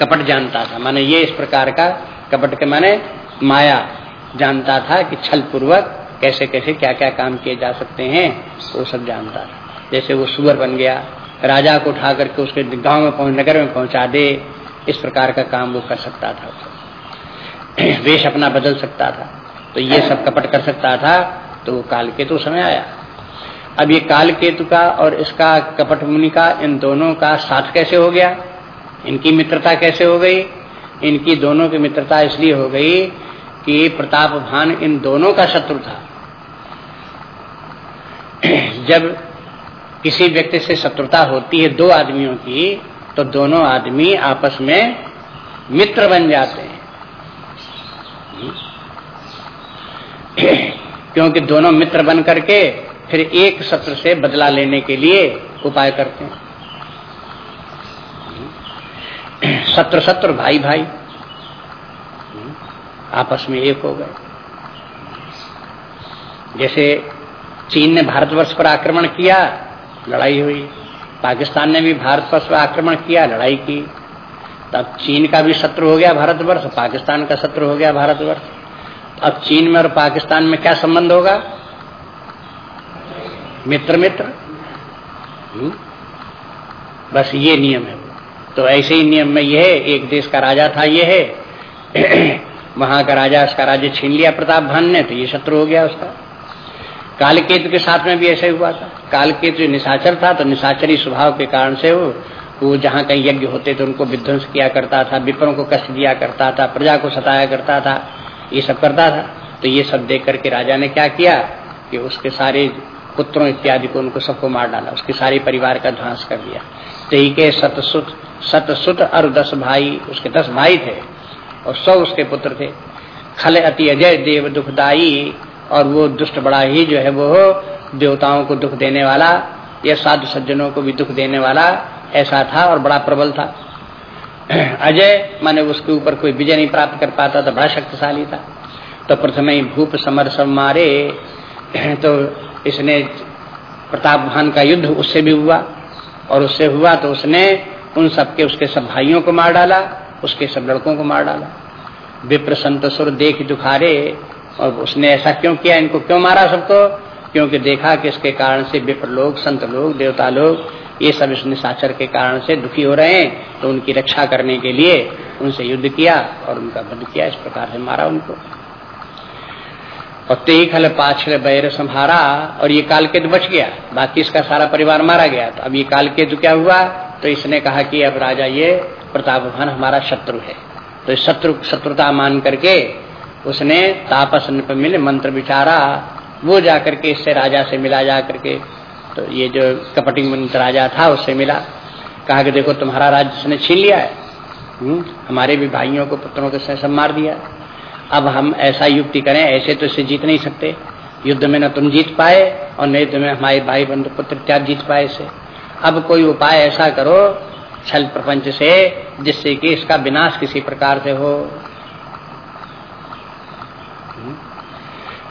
कपट जानता था। माने ये इस प्रकार का कपट के माने माया जानता था कि छल पूर्वक कैसे कैसे क्या क्या काम किए जा सकते हैं, वो सब जानता था। जैसे वो सुअर बन गया, राजा को उठा करके उसके गाँव में पहुँच, नगर में पहुँचा दे, इस प्रकार का काम वो कर सकता था। वेश अपना बदल सकता था। तो ये सब कपट कर सकता था। तो वो काल केतु समय आया। अब ये काल केतु का और इसका कपट मुनि का, इन दोनों का साथ कैसे हो गया? इनकी मित्रता कैसे हो गई? इनकी दोनों की मित्रता इसलिए हो गई कि प्रताप भान इन दोनों का शत्रु था। जब किसी व्यक्ति से शत्रुता होती है दो आदमियों की तो दोनों आदमी आपस में मित्र बन जाते हैं। क्योंकि दोनों मित्र बन करके फिर एक शत्रु से बदला लेने के लिए उपाय करते हैं। शत्रु शत्रु भाई भाई। आपस में एक हो गए। जैसे चीन ने भारतवर्ष पर आक्रमण किया, लड़ाई हुई। पाकिस्तान ने भी भारतवर्ष पर आक्रमण किया, लड़ाई की। तब चीन का भी शत्रु हो गया भारतवर्ष, पाकिस्तान का शत्रु हो गया भारतवर्ष। अब चीन में और पाकिस्तान में क्या संबंध होगा? मित्र मित्र? हम्म? बस ये नियम है। तो ऐसे ही नियम में यह एक देश का राजा था ये है। वहाँ का राजा, उसका राज्य छीन लिया प्रताप भान ने तो ये शत्रु हो गया उसका। कालकेतु के साथ में भी ऐसे हुआ था। कालकेतु निशाचर था तो निशाचरी स्वभाव के कारण से वो वो जहाँ कहीं यज्ञ होते थे, उनको विध्वंस किया करता था, विपरों को कष्ट दिया करता था, प्रजा को सताया करता था। ये सब करता था। तो ये सब देख करके राजा ने क्या किया कि उसके सारे पुत्रों इत्यादि को उनको सबको मार डाला। उसके सारे परिवार का ध्वंस कर दिया। तो ही के सतसुत सतसुत और दस भाई, उसके दस भाई थे और सौ उसके पुत्र थे। खल अति अजय, देव दुखदाई और वो दुष्ट बड़ा ही जो है वो देवताओं को दुख देने वाला या साधु सज्जनों को भी दुख देने वाला ऐसा था और बड़ा प्रबल था। अजय, माने उसके ऊपर कोई विजय नहीं प्राप्त कर पाता था बड़ा शक्तिशाली था। तो प्रथम भूप समर सब मारे तो इसने प्रताप भान का युद्ध उससे भी हुआ, और उससे हुआ तो उसने उन सबके, उसके सब भाइयों को मार डाला, उसके सब लड़कों को मार डाला। विप्र संत सुर देख दुखारे, और उसने ऐसा क्यों किया, इनको क्यों मारा सबको? क्योंकि देखा कि इसके कारण से विप्र लोग, संत लोग, देवता लोग ये सब इस निशाचर के कारण से दुखी हो रहे हैं तो उनकी रक्षा करने के लिए उनसे युद्ध किया और उनका वध किया, इस प्रकार से मारा उनको। और तेई खल पाछल बैर संभारा और ये कालकेतु बच गया, बाकी इसका सारा परिवार मारा गया। तो अब ये कालकेतु क्या हुआ तो इसने कहा कि अब राजा ये प्रताप हमारा शत्रु है। तो शत्रु, शत्रुता मान करके उसने तापस मिले मंत्र विचारा वो जाकर के इससे राजा से मिला जा करके तो ये जो कपटी मंत्र राजा था उससे मिला। कहा कि देखो तुम्हारा राज्य उसने छीन लिया है? हम्म, हमारे भी भाइयों को पुत्रों के सब मार दिया। अब हम ऐसा युक्ति करें ऐसे तो इसे जीत नहीं सकते। युद्ध में न तुम जीत पाए और नहीं तुम्हें हमारे भाई बंधु पुत्र इत्यादि जीत पाए इसे। अब कोई उपाय ऐसा करो छल प्रपंच से जिससे कि इसका विनाश किसी प्रकार से हो।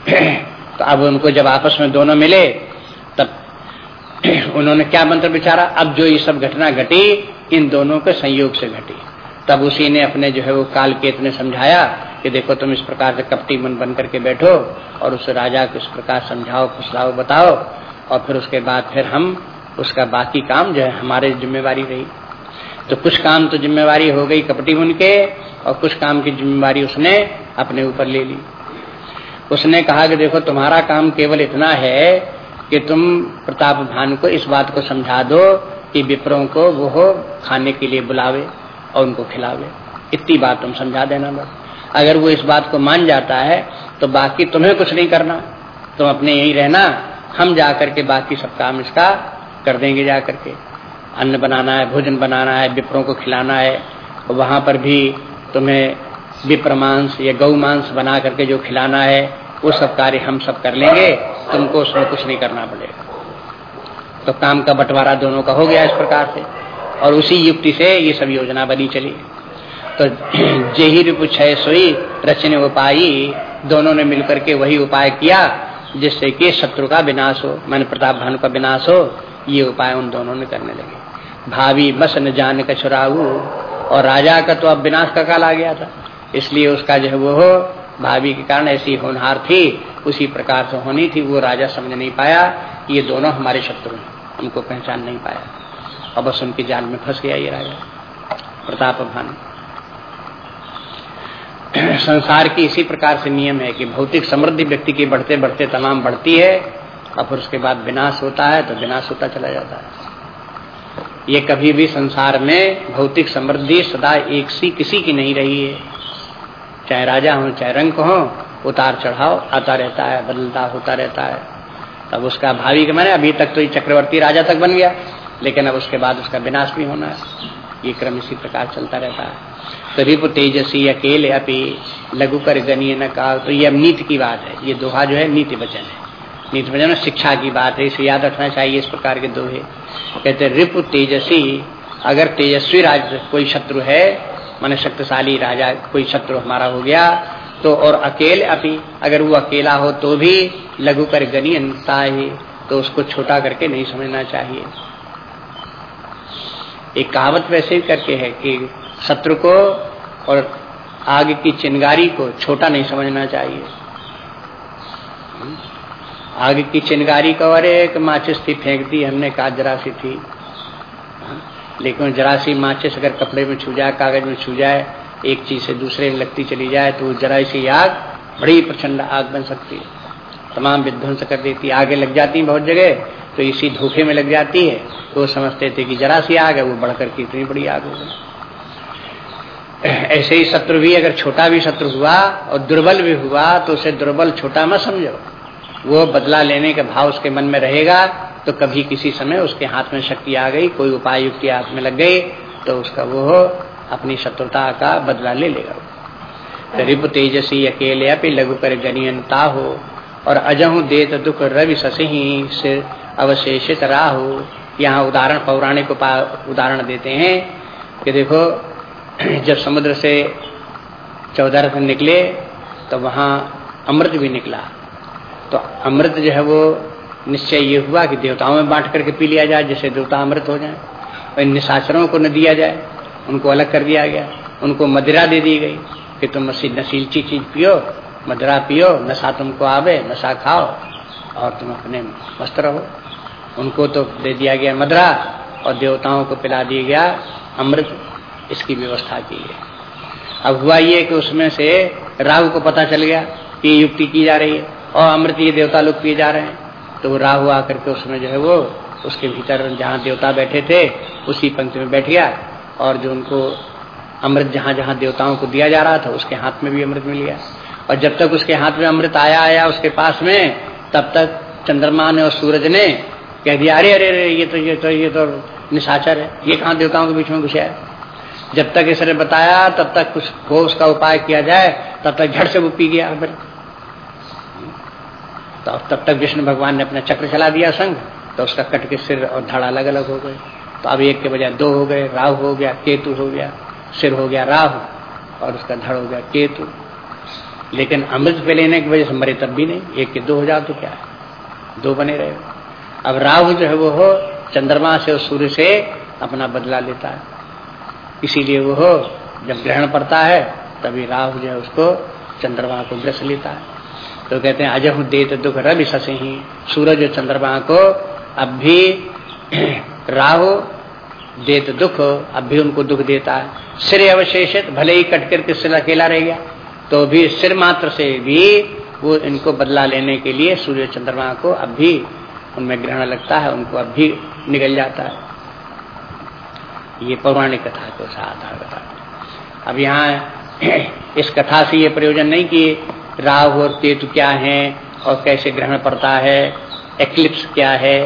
तो अब उनको जब आपस में दोनों मिले उन्होंने क्या मंत्र बिचारा? अब जो ये सब घटना घटी, इन दोनों के संयोग से घटी। तब उसी ने अपने जो है वो काल कालकेत ने समझाया कि देखो तुम इस प्रकार से कपटी मन बन करके बैठो और उस राजा को इस प्रकार समझाओ, फुसलाओ, बताओ और फिर उसके बाद फिर हम उसका बाकी काम जो है हमारे जिम्मेवारी रही। तो कुछ काम तो जिम्मेवारी हो गई कपटी मुन के और कुछ काम की जिम्मेवारी उसने अपने ऊपर ले ली। उसने कहा कि देखो तुम्हारा काम केवल इतना है कि तुम प्रताप भान को इस बात को समझा दो कि विप्रों को वो खाने के लिए बुलावे और उनको खिलावे। इतनी बात तुम समझा देना बस। अगर वो इस बात को मान जाता है तो बाकी तुम्हें कुछ नहीं करना। तुम अपने यही रहना, हम जा करके बाकी सब काम इसका कर देंगे जा करके। अन्न बनाना है, भोजन बनाना है, विप्रों को खिलाना है वहाँ पर भी तुम्हें विप्र मांस या गौ मांस बना करके जो खिलाना है, वो सब कार्य हम सब कर लेंगे। तुमको उसमें कुछ नहीं करना पड़ेगा। तो काम का बंटवारा दोनों का हो गया इस प्रकार से, और उसी युक्ति से ये सब योजना बनी चली। तो रिपुछ है सोई, रचने उपाय, दोनों ने मिलकर के वही उपाय किया, जिससे कि शत्रु का विनाश हो, मैंने प्रताप भानु का विनाश हो, ये उपाय उन दोनों ने करने लगे। भावी बस न जान कछुराऊ और राजा का तो अब विनाश का काल आ गया था, इसलिए उसका जो वो हो भाभी के कारण ऐसी होनहार थी उसी प्रकार से होनी थी, वो राजा समझ नहीं पाया ये दोनों हमारे शत्रु हैं। उनको पहचान नहीं पाया। और बस उनकी जाल में फंस गया ये राजा। प्रताप भान संसार की इसी प्रकार से नियम है कि भौतिक समृद्धि व्यक्ति की बढ़ते बढ़ते, तमाम बढ़ती है, और फिर उसके बाद विनाश होता है तो विनाश होता चला जाता है। ये कभी भी संसार में भौतिक समृद्धि सदा एक सी किसी की नहीं रही है। चाहे राजा हो, चाहे रंग हो उतार चढ़ाव, आता रहता है, बदलता, होता रहता है। तब उसका भावी के मैंने, अभी तक तो ये चक्रवर्ती राजा तक बन गया, लेकिन अब उसके बाद उसका विनाश भी होना है। ये क्रम इसी प्रकार चलता रहता है। तो रिपु तेजसी, अकेले अपी, लघु कर गनीय न का तो ये अब नीति की बात है। ये दोहा जो है, नीति वचन है। नीति वचन शिक्षा की बात है, इसे याद रखना चाहिए इस प्रकार के दोहे। कहते रिपु तेजसी, अगर तेजस्वी राज कोई शत्रु है, मान शक्तिशाली राजा, कोई शत्रु हमारा हो गया तो और अकेले अपी अगर वो अकेला हो तो भी लघु कर गनी ही तो उसको छोटा करके नहीं समझना चाहिए। एक कहावत वैसे ही करके है कि शत्रु को और आग की चिंगारी को छोटा नहीं समझना चाहिए। आग की चिंगारी को अरे एक माचिस थी फेंक दी, हमने कहा जरा सी थी। लेकिन जरा सी माचिस अगर कपड़े में छू जाए, कागज़ में छू जाए एक चीज़ से दूसरे में लगती चली जाए तो जरा सी आग, बड़ी प्रचंड आग बन सकती है। तमाम विध्वंस कर देती, आगे लग जाती है बहुत जगह तो इसी धोखे में लग जाती है तो वो समझते थे कि जरा सी आग है, वो बढ़कर के इतनी बड़ी आग हो गई। ऐसे ही शत्रु भी, अगर छोटा भी शत्रु हुआ और दुर्बल भी हुआ तो उसे दुर्बल छोटा मत समझो। वो बदला लेने का भाव उसके मन में रहेगा तो कभी किसी समय उसके हाथ में शक्ति आ गई, कोई उपाय युक्ति हाथ में लग गई तो उसका वो अपनी शत्रुता का बदला ले लेगा। रिप तेजसी, अकेले अपे लघु कर गनियनता हो और अजहु देत दुख रवि ससही सिर अवशेषित राहु। यहाँ उदाहरण, पौराणिक उदाहरण देते हैं कि देखो, जब समुद्र से चौदह निकले तो वहाँ अमृत भी निकला। तो अमृत जो है वो निश्चय ये हुआ कि देवताओं में बांट करके पी लिया जाए जैसे देवता अमृत हो जाए, और निशाचरों को न दिया जाए। उनको अलग कर दिया गया। उनको मदिरा दे दी गई कि तुम नशील चीज़ पियो, मदिरा पियो, नशा तुमको आवे, नशा खाओ और तुम अपने मस्त रहो। उनको तो दे दिया गया मदरा और देवताओं को पिला दिया गया अमृत। इसकी व्यवस्था की है अब हुआ ये कि उसमें से राहु को पता चल गया कि युक्ति की जा रही है और अमृत ये देवता लोग पिए जा रहे हैं। तो वो राहु आकर के उसमें जो है वो उसके भीतर जहाँ देवता बैठे थे, उसी पंक्ति में बैठ गया। और जो उनको अमृत जहाँ जहाँ देवताओं को दिया जा रहा था, उसके हाथ में भी अमृत मिल गया। और जब तक उसके हाथ में अमृत आया आया उसके पास में, तब तक चंद्रमा ने और सूरज ने कह दिया, अरे अरे अरे, ये तो ये तो ये तो निशाचर है। ये कहाँ देवताओं के बीच में घुसा है? जब तक इसने बताया, तब तक कुछ हो उसका उपाय किया जाए, तब तक झड़ से वो पी गया अमृत। तो तब तक विष्णु भगवान ने अपना चक्र चला दिया संग तो उसका कट के सिर और धड़ अलग अलग हो गए। तो अब एक के बजाय दो हो गए, राहु हो गया, केतु हो गया, सिर हो गया, राहु, और उसका धड़ हो गया, केतु। लेकिन अमृत पे लेने की वजह से मरे तब भी नहीं, एक के दो हो जाओ तो क्या है? दो बने रहे। अब राहु जो है वो हो, चंद्रमा से और सूर्य से अपना बदला लेता है। इसीलिए वो हो, जब ग्रहण पड़ता है, तभी राहु जो है उसको चंद्रमा को ग्रस लेता है। तो कहते हैं, अजह देत दुख रवि ससे ही सूरज और चंद्रमा को अब भी राहु देत दुख, अब भी उनको दुख देता है। सिर अवशेषित, भले ही कट करके सिर अकेला रह गया तो भी सिर मात्र से भी वो इनको बदला लेने के लिए सूर्य चंद्रमा को अब भी उनमें ग्रहण लगता है, उनको अब भी निकल जाता है। ये पौराणिक कथा को आधार बता अब यहाँ इस कथा से ये प्रयोजन नहीं कि राहु और केतु क्या है और कैसे ग्रहण पड़ता है, एक्लिप्स क्या है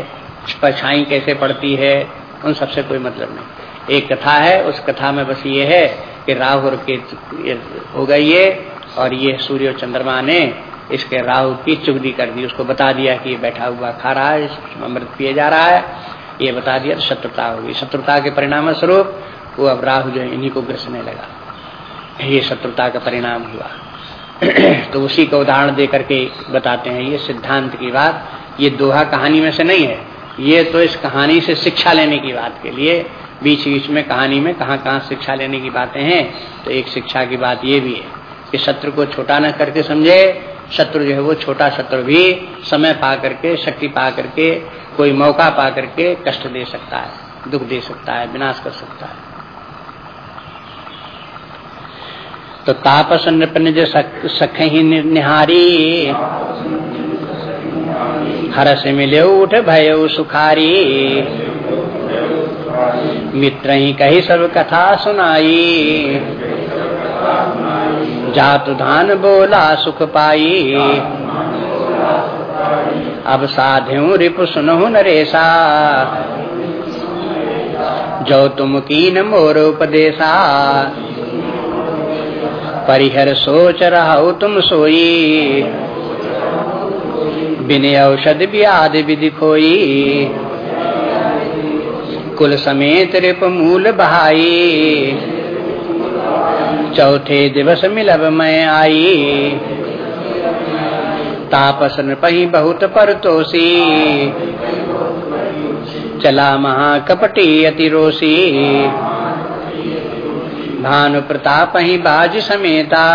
परछाई कैसे पड़ती है, उन सबसे कोई मतलब नहीं। एक कथा है, उस कथा में बस ये है कि राहु और केतु हो गई ये, और ये सूर्य और चंद्रमा ने इसके राहु की चुगली कर दी। उसको बता दिया कि ये बैठा हुआ खा रहा है अमृत पिए जा रहा है। ये बता दिया शत्रुता होगी शत्रुता के परिणाम स्वरूप वो अब राहु जो इन्हीं को ग्रसने लगा। ये शत्रुता का परिणाम हुआ। तो उसी का उदाहरण दे करके बताते हैं। ये सिद्धांत की बात, ये दोहा कहानी में से नहीं है। ये तो इस कहानी से शिक्षा लेने की बात के लिए, बीच बीच में कहानी में कहाँ शिक्षा लेने की बातें हैं तो एक शिक्षा की बात ये भी है कि शत्रु को छोटा न करके समझे, शत्रु जो है वो छोटा शत्रु भी समय पा करके, शक्ति पा करके, कोई मौका पा करके कष्ट दे सकता है, दुख दे सकता है, विनाश कर सकता है। तो तापस नृपन जो सख ही निहारी। हरस मिले उठ भय सुखारी। मित्र ही कही सब कथा सुनाई जातु धान बोला सुख पाई। अब साध्यू रिपु सुनहु नरेशा। जो तुम कीन मोर उपदेशा। परिहर सोच रहा तुम सोई। बिन औषध व्याध विधि खोई। कुल समेत रिप मूल बहाई। चौथे दिवस मिलब मैं आई। तापस नृपही बहुत परतोषी चला महा महाकपटी अतिरोषी भानु प्रताप ही बाज समेता।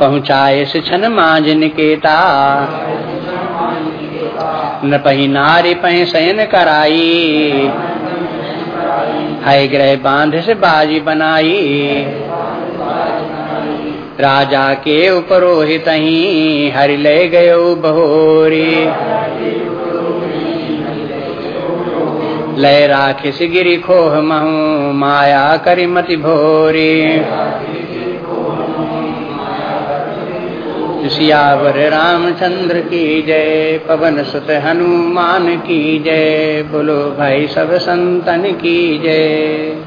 पहुँचाए छन मांझ निकेता। न पही नारी पही सैन कराई। है ग्रह बाँध से बाजी बनाई। राजा के उपरोहित ही हरि ले गयो बहोरी लय राखिस गिरी खोह महू, माया करिमति भोरी। सियावर रामचंद्र की जय, पवन सुत हनुमान की जय, बोलो भाई सब संतन की जय।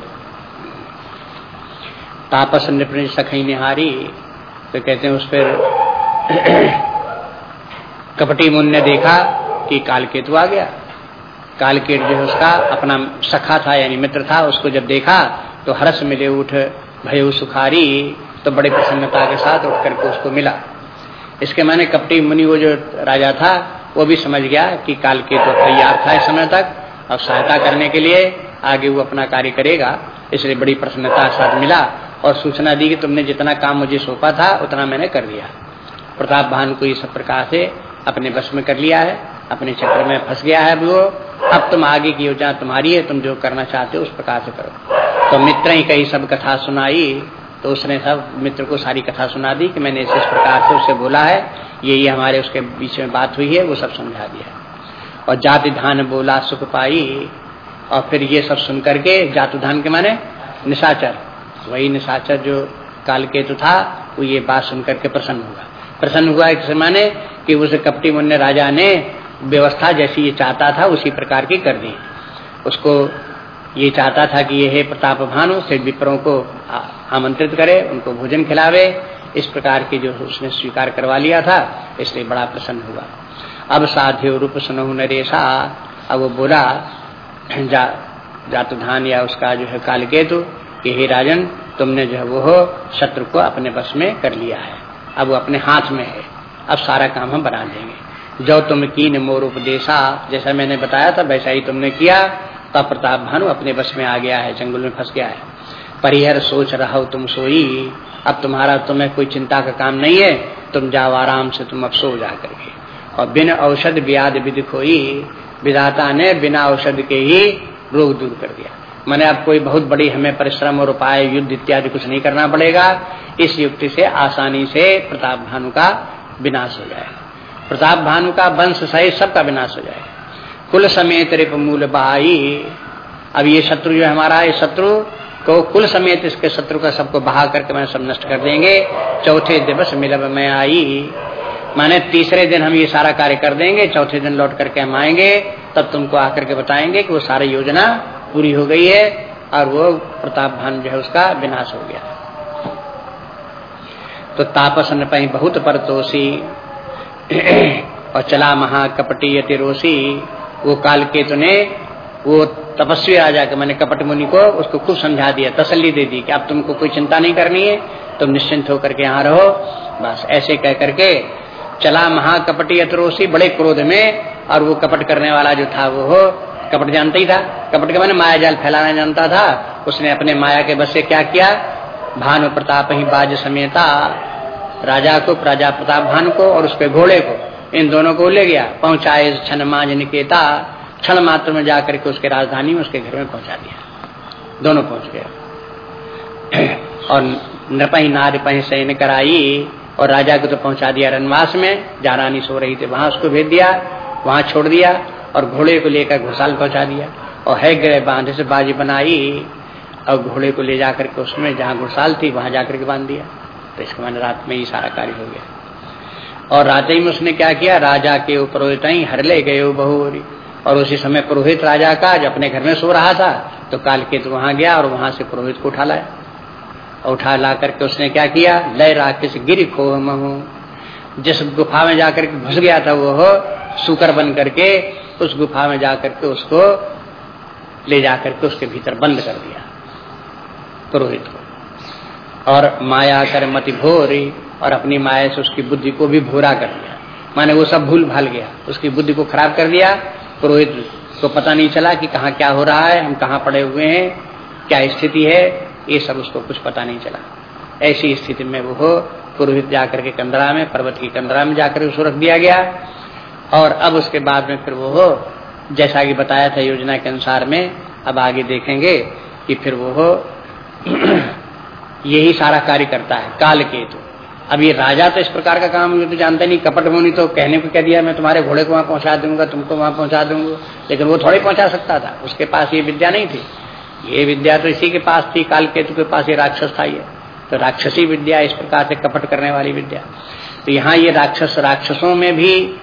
तापस निपण सखई निहारी तो कहते हैं उस पर कपटी मुन ने देखा कि काल केतु आ गया। कालकेट जो है उसका अपना सखा था, यानी मित्र था, उसको जब देखा तो हर्ष मिले उठ, भयो सुखारी तो बड़ी प्रसन्नता के साथ उठ करके उसको मिला। इसके माने कपटी मुनि वो जो राजा था, वो भी समझ गया कि काल के तो तैयार था इस समय तक। अब सहायता करने के लिए आगे वो अपना कार्य करेगा, इसलिए बड़ी प्रसन्नता साथ मिला और सूचना दी कि तुमने जितना काम मुझे सौंपा था, उतना मैंने कर लिया। प्रताप भान को इस प्रकार से अपने बस में कर लिया है, अपने चक्र में फंस गया है वो। अब तुम आगे की योजना तुम्हारी है, तुम जो करना चाहते हो उस प्रकार से करो। तो मित्र ही कही सब कथा सुनाई तो उसने सब मित्र को सारी कथा सुना दी कि मैंने इस प्रकार से उससे बोला है। ये ये हमारे उसके बीच में बात हुई है, वो सब समझा दिया और जाति धान बोला, सुख पाई। और फिर ये सब सुन करके जातु धान के माने निशाचर। वही निशाचर जो काल केतु था, वो ये बात सुन करके प्रसन्न हुआ। प्रसन्न हुआ एक माने कि उस कपटी मुन्ने राजा ने व्यवस्था जैसी ये चाहता था, उसी प्रकार की कर दी। उसको ये चाहता था कि ये है प्रताप भानु, से विप्रों को आमंत्रित करे, उनको भोजन खिलावे। इस प्रकार की जो उसने स्वीकार करवा लिया था, इसलिए बड़ा प्रसन्न हुआ। अब साध्य रूप सुनो नरेशा, अब वो बोला, जा जातुधान या उसका जो है कालकेतु, कि हे राजन, तुमने जो है वो शत्रु को अपने बस में कर लिया है। अब वो अपने हाथ में है। अब सारा काम हम बना देंगे। जो तुम कीन मोर उपदेशा, जैसा मैंने बताया था, वैसा ही तुमने किया। तब प्रताप भानु अपने बस में आ गया है, जंगल में फंस गया है। परिहर सोच रहा हो तुम सोई। अब तुम्हारा तुम्हें कोई चिंता का काम नहीं है। तुम जाओ आराम से, तुम अब सो जा करके। और बिन औषध व्याध विधि खोई, विधाता ने बिना औषध के ही रोग दूर कर दिया। मैंने अब कोई बहुत बड़ी हमें परिश्रम और उपाय, युद्ध इत्यादि कुछ नहीं करना पड़ेगा। इस युक्ति से आसानी से प्रताप भानु का विनाश हो जाएगा। प्रताप भानु का वंश सहित सबका विनाश हो जाए कुल समेत रिप मूल बहाई अब ये शत्रु जो हमारा, ये शत्रु को कुल समेत इसके शत्रु का सबको बहा करके मैं सब नष्ट कर देंगे। चौथे दिवस मिलब में आई। माने तीसरे दिन हम ये सारा कार्य कर देंगे, चौथे दिन लौट करके हम आएँगे, तब तुमको आकर के बताएँगे कि वो सारी योजना पूरी हो गई है और वो प्रताप भान जो है उसका विनाश हो गया। तो तापस न बहुत परतोषी और चला महाकपटी वो काल केतु ने वो तपस्वी राजा के, मैंने कपट मुनि को उसको खूब समझा दिया, तसल्ली दे दी कि अब तुमको कोई चिंता नहीं करनी है, तुम निश्चिंत होकर के यहाँ रहो। बस ऐसे कह करके चला महाकपटी अतरोसी बड़े क्रोध में, और वो कपट करने वाला जो था वो हो, कपट जानता ही था। कपट के मैंने माया जाल फैलाना जानता था। उसने अपने माया के बस से क्या किया? भानु प्रताप ही बाज समेता, राजा को, प्रजा प्रताप भान को और उसके घोड़े को, इन दोनों को ले गया। पहुँचाए क्षण मांझ निकेता क्षण मात्र में जाकर के उसके राजधानी में उसके घर में पहुँचा दिया। दोनों पहुँच गए। और नृपही नारपही सैन कराई और राजा को तो पहुँचा दिया रनवास में। जहाँ रानी सो रही थी, वहाँ उसको भेज दिया, वहाँ छोड़ दिया और घोड़े को लेकर घोसाल पहुँचा दिया। और है गए बांधे से बाजी बनाई और घोड़े को ले जाकर के उसमें जहाँ घुड़साल थी, वहाँ जाकर के बाँध दिया। तो इसके मैंने रात में ही सारा कार्य हो गया। और रात ही में उसने क्या किया? राजा के ऊपर हर ले गए बहुरी और उसी समय पुरोहित राजा का जब अपने घर में सो रहा था तो काल केत वहाँ गया और वहाँ से पुरोहित को उठा लाया। और उठा ला करके उसने क्या किया? लय राक्षस गिर खो महू। जिस गुफा में जाकर के घुस गया था वो सुकर बन करके, उस गुफा में जाकर के उसको ले जाकर के उसके भीतर बंद कर दिया, पुरोहित को। और माया कर मति भोरी, और अपनी माया से उसकी बुद्धि को भी भोरा कर दिया। माने वो सब भूल भाल गया। उसकी बुद्धि को खराब कर दिया पुरोहित को पता नहीं चला कि कहाँ क्या हो रहा है, हम कहाँ पड़े हुए हैं, क्या स्थिति है, ये सब उसको कुछ पता नहीं चला। ऐसी स्थिति में वो पुरोहित जाकर के कंदरा में, पर्वत की कंदरा में जाकर उसको रख दिया गया। और अब उसके बाद में फिर वो हो जैसा कि बताया था योजना के अनुसार में, अब आगे देखेंगे कि फिर वो हो यही सारा कार्य करता है, काल केतु। अब ये राजा तो इस प्रकार का काम ये तो जानते नहीं, कपट मुनि तो कहने को कह दिया, मैं तुम्हारे घोड़े को वहाँ पहुँचा दूँगा तुमको वहाँ पहुँचा दूँगा। लेकिन वो थोड़ी पहुँचा सकता था, उसके पास ये विद्या नहीं थी। ये विद्या तो इसी के पास थी काल केतु के पास ये राक्षस था ये। तो राक्षसी विद्या इस प्रकार से कपट करने वाली विद्या। तो यहाँ ये राक्षस राक्षसों में भी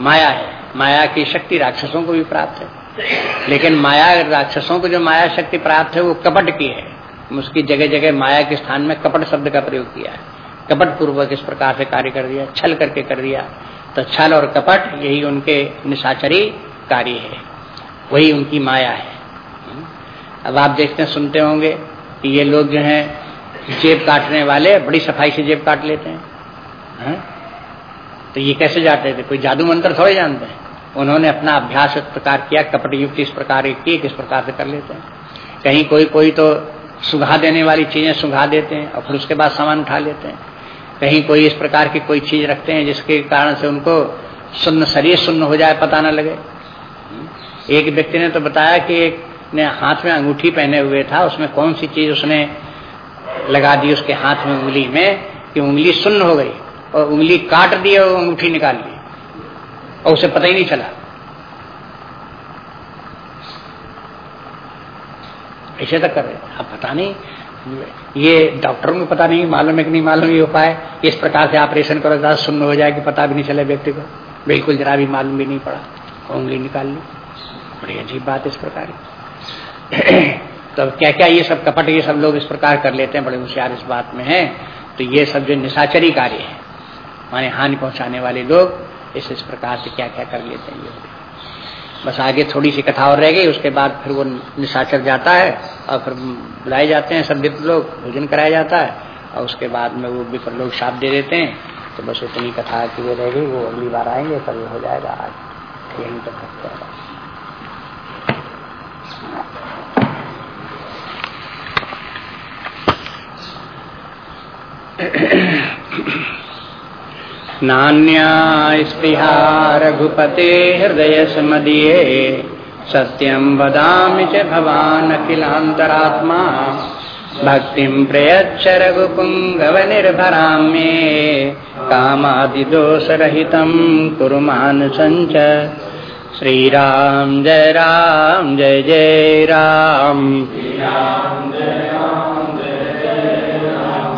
माया है। माया की शक्ति राक्षसों को भी प्राप्त है। लेकिन माया राक्षसों को जो माया शक्ति प्राप्त है, वो कपट की है। उसकी जगह जगह माया के स्थान में कपट शब्द का प्रयोग किया है। कपट पूर्वक इस प्रकार से कार्य कर दिया, छल करके कर दिया। तो छल और कपट यही उनके निशाचरी कार्य है। वही उनकी माया है। अब आप देखते हैं, सुनते होंगे कि ये लोग जो हैं, जेब काटने वाले, बड़ी सफ़ाई से जेब काट लेते हैं। है? तो ये कैसे जाते थे? कोई जादू मंत्र थोड़े जानते हैं? उन्होंने अपना अभ्यास इस प्रकार किया कपट युक्त इस प्रकार की किस प्रकार से कर लेते हैं? कहीं कोई कोई तो सुघा देने वाली चीज़ें सुघा देते हैं और फिर उसके बाद सामान उठा लेते हैं। कहीं कोई इस प्रकार की कोई चीज़ रखते हैं जिसके कारण से उनको सुन्न, शरीर सुन्न हो जाए, पता न लगे। एक व्यक्ति ने तो बताया कि एक ने हाथ में अंगूठी पहने हुए था, उसमें कौन सी चीज़ उसने लगा दी उसके हाथ में उंगली में कि उंगली सुन्न हो गई और उंगली काट दी और अंगूठी निकाल ली और उसे पता ही नहीं चला। ऐसे तक कर रहे अब पता नहीं ये डॉक्टरों को पता नहीं, मालूम है कि नहीं मालूम, ये उपाय इस प्रकार से ऑपरेशन करो, ज़्यादा सुन्न हो जाए कि पता भी नहीं चले व्यक्ति को। बिल्कुल जरा भी मालूम भी नहीं पड़ा, उंगली निकाल ली। बड़ी अजीब बात इस प्रकार तो क्या क्या ये सब कपट, ये सब लोग इस प्रकार कर लेते हैं, बड़े होशियार इस बात में है। तो ये सब जो निशाचरी कार्य है, माने हानि पहुँचाने वाले लोग इस इस प्रकार से क्या क्या कर लेते हैं ये बस आगे थोड़ी सी कथा और रह गई, उसके बाद फिर वो निशाचर जाता है और फिर बुलाए जाते हैं सब विप्र लोग, भोजन कराया जाता है और उसके बाद में वो विप्र लोग साप दे देते हैं। तो बस उतनी कथा की वो रह गई, वो अगली बार आएँगे, तब हो जाएगा आज। यहीं तक तो नान्या स्पृहा रघुपते हृदय स्मदीये सत्यं वदामि च भवान् अखिलान्तरात्मा भक्तिं प्रयच्छ रघुपुङ्गवनिर्भरां मे कामादिदोषरहितं कुरु मानसञ्च श्रीराम जय राम, जय जय राम।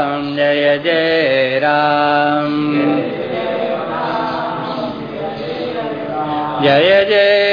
राम जय जय राम। जय जय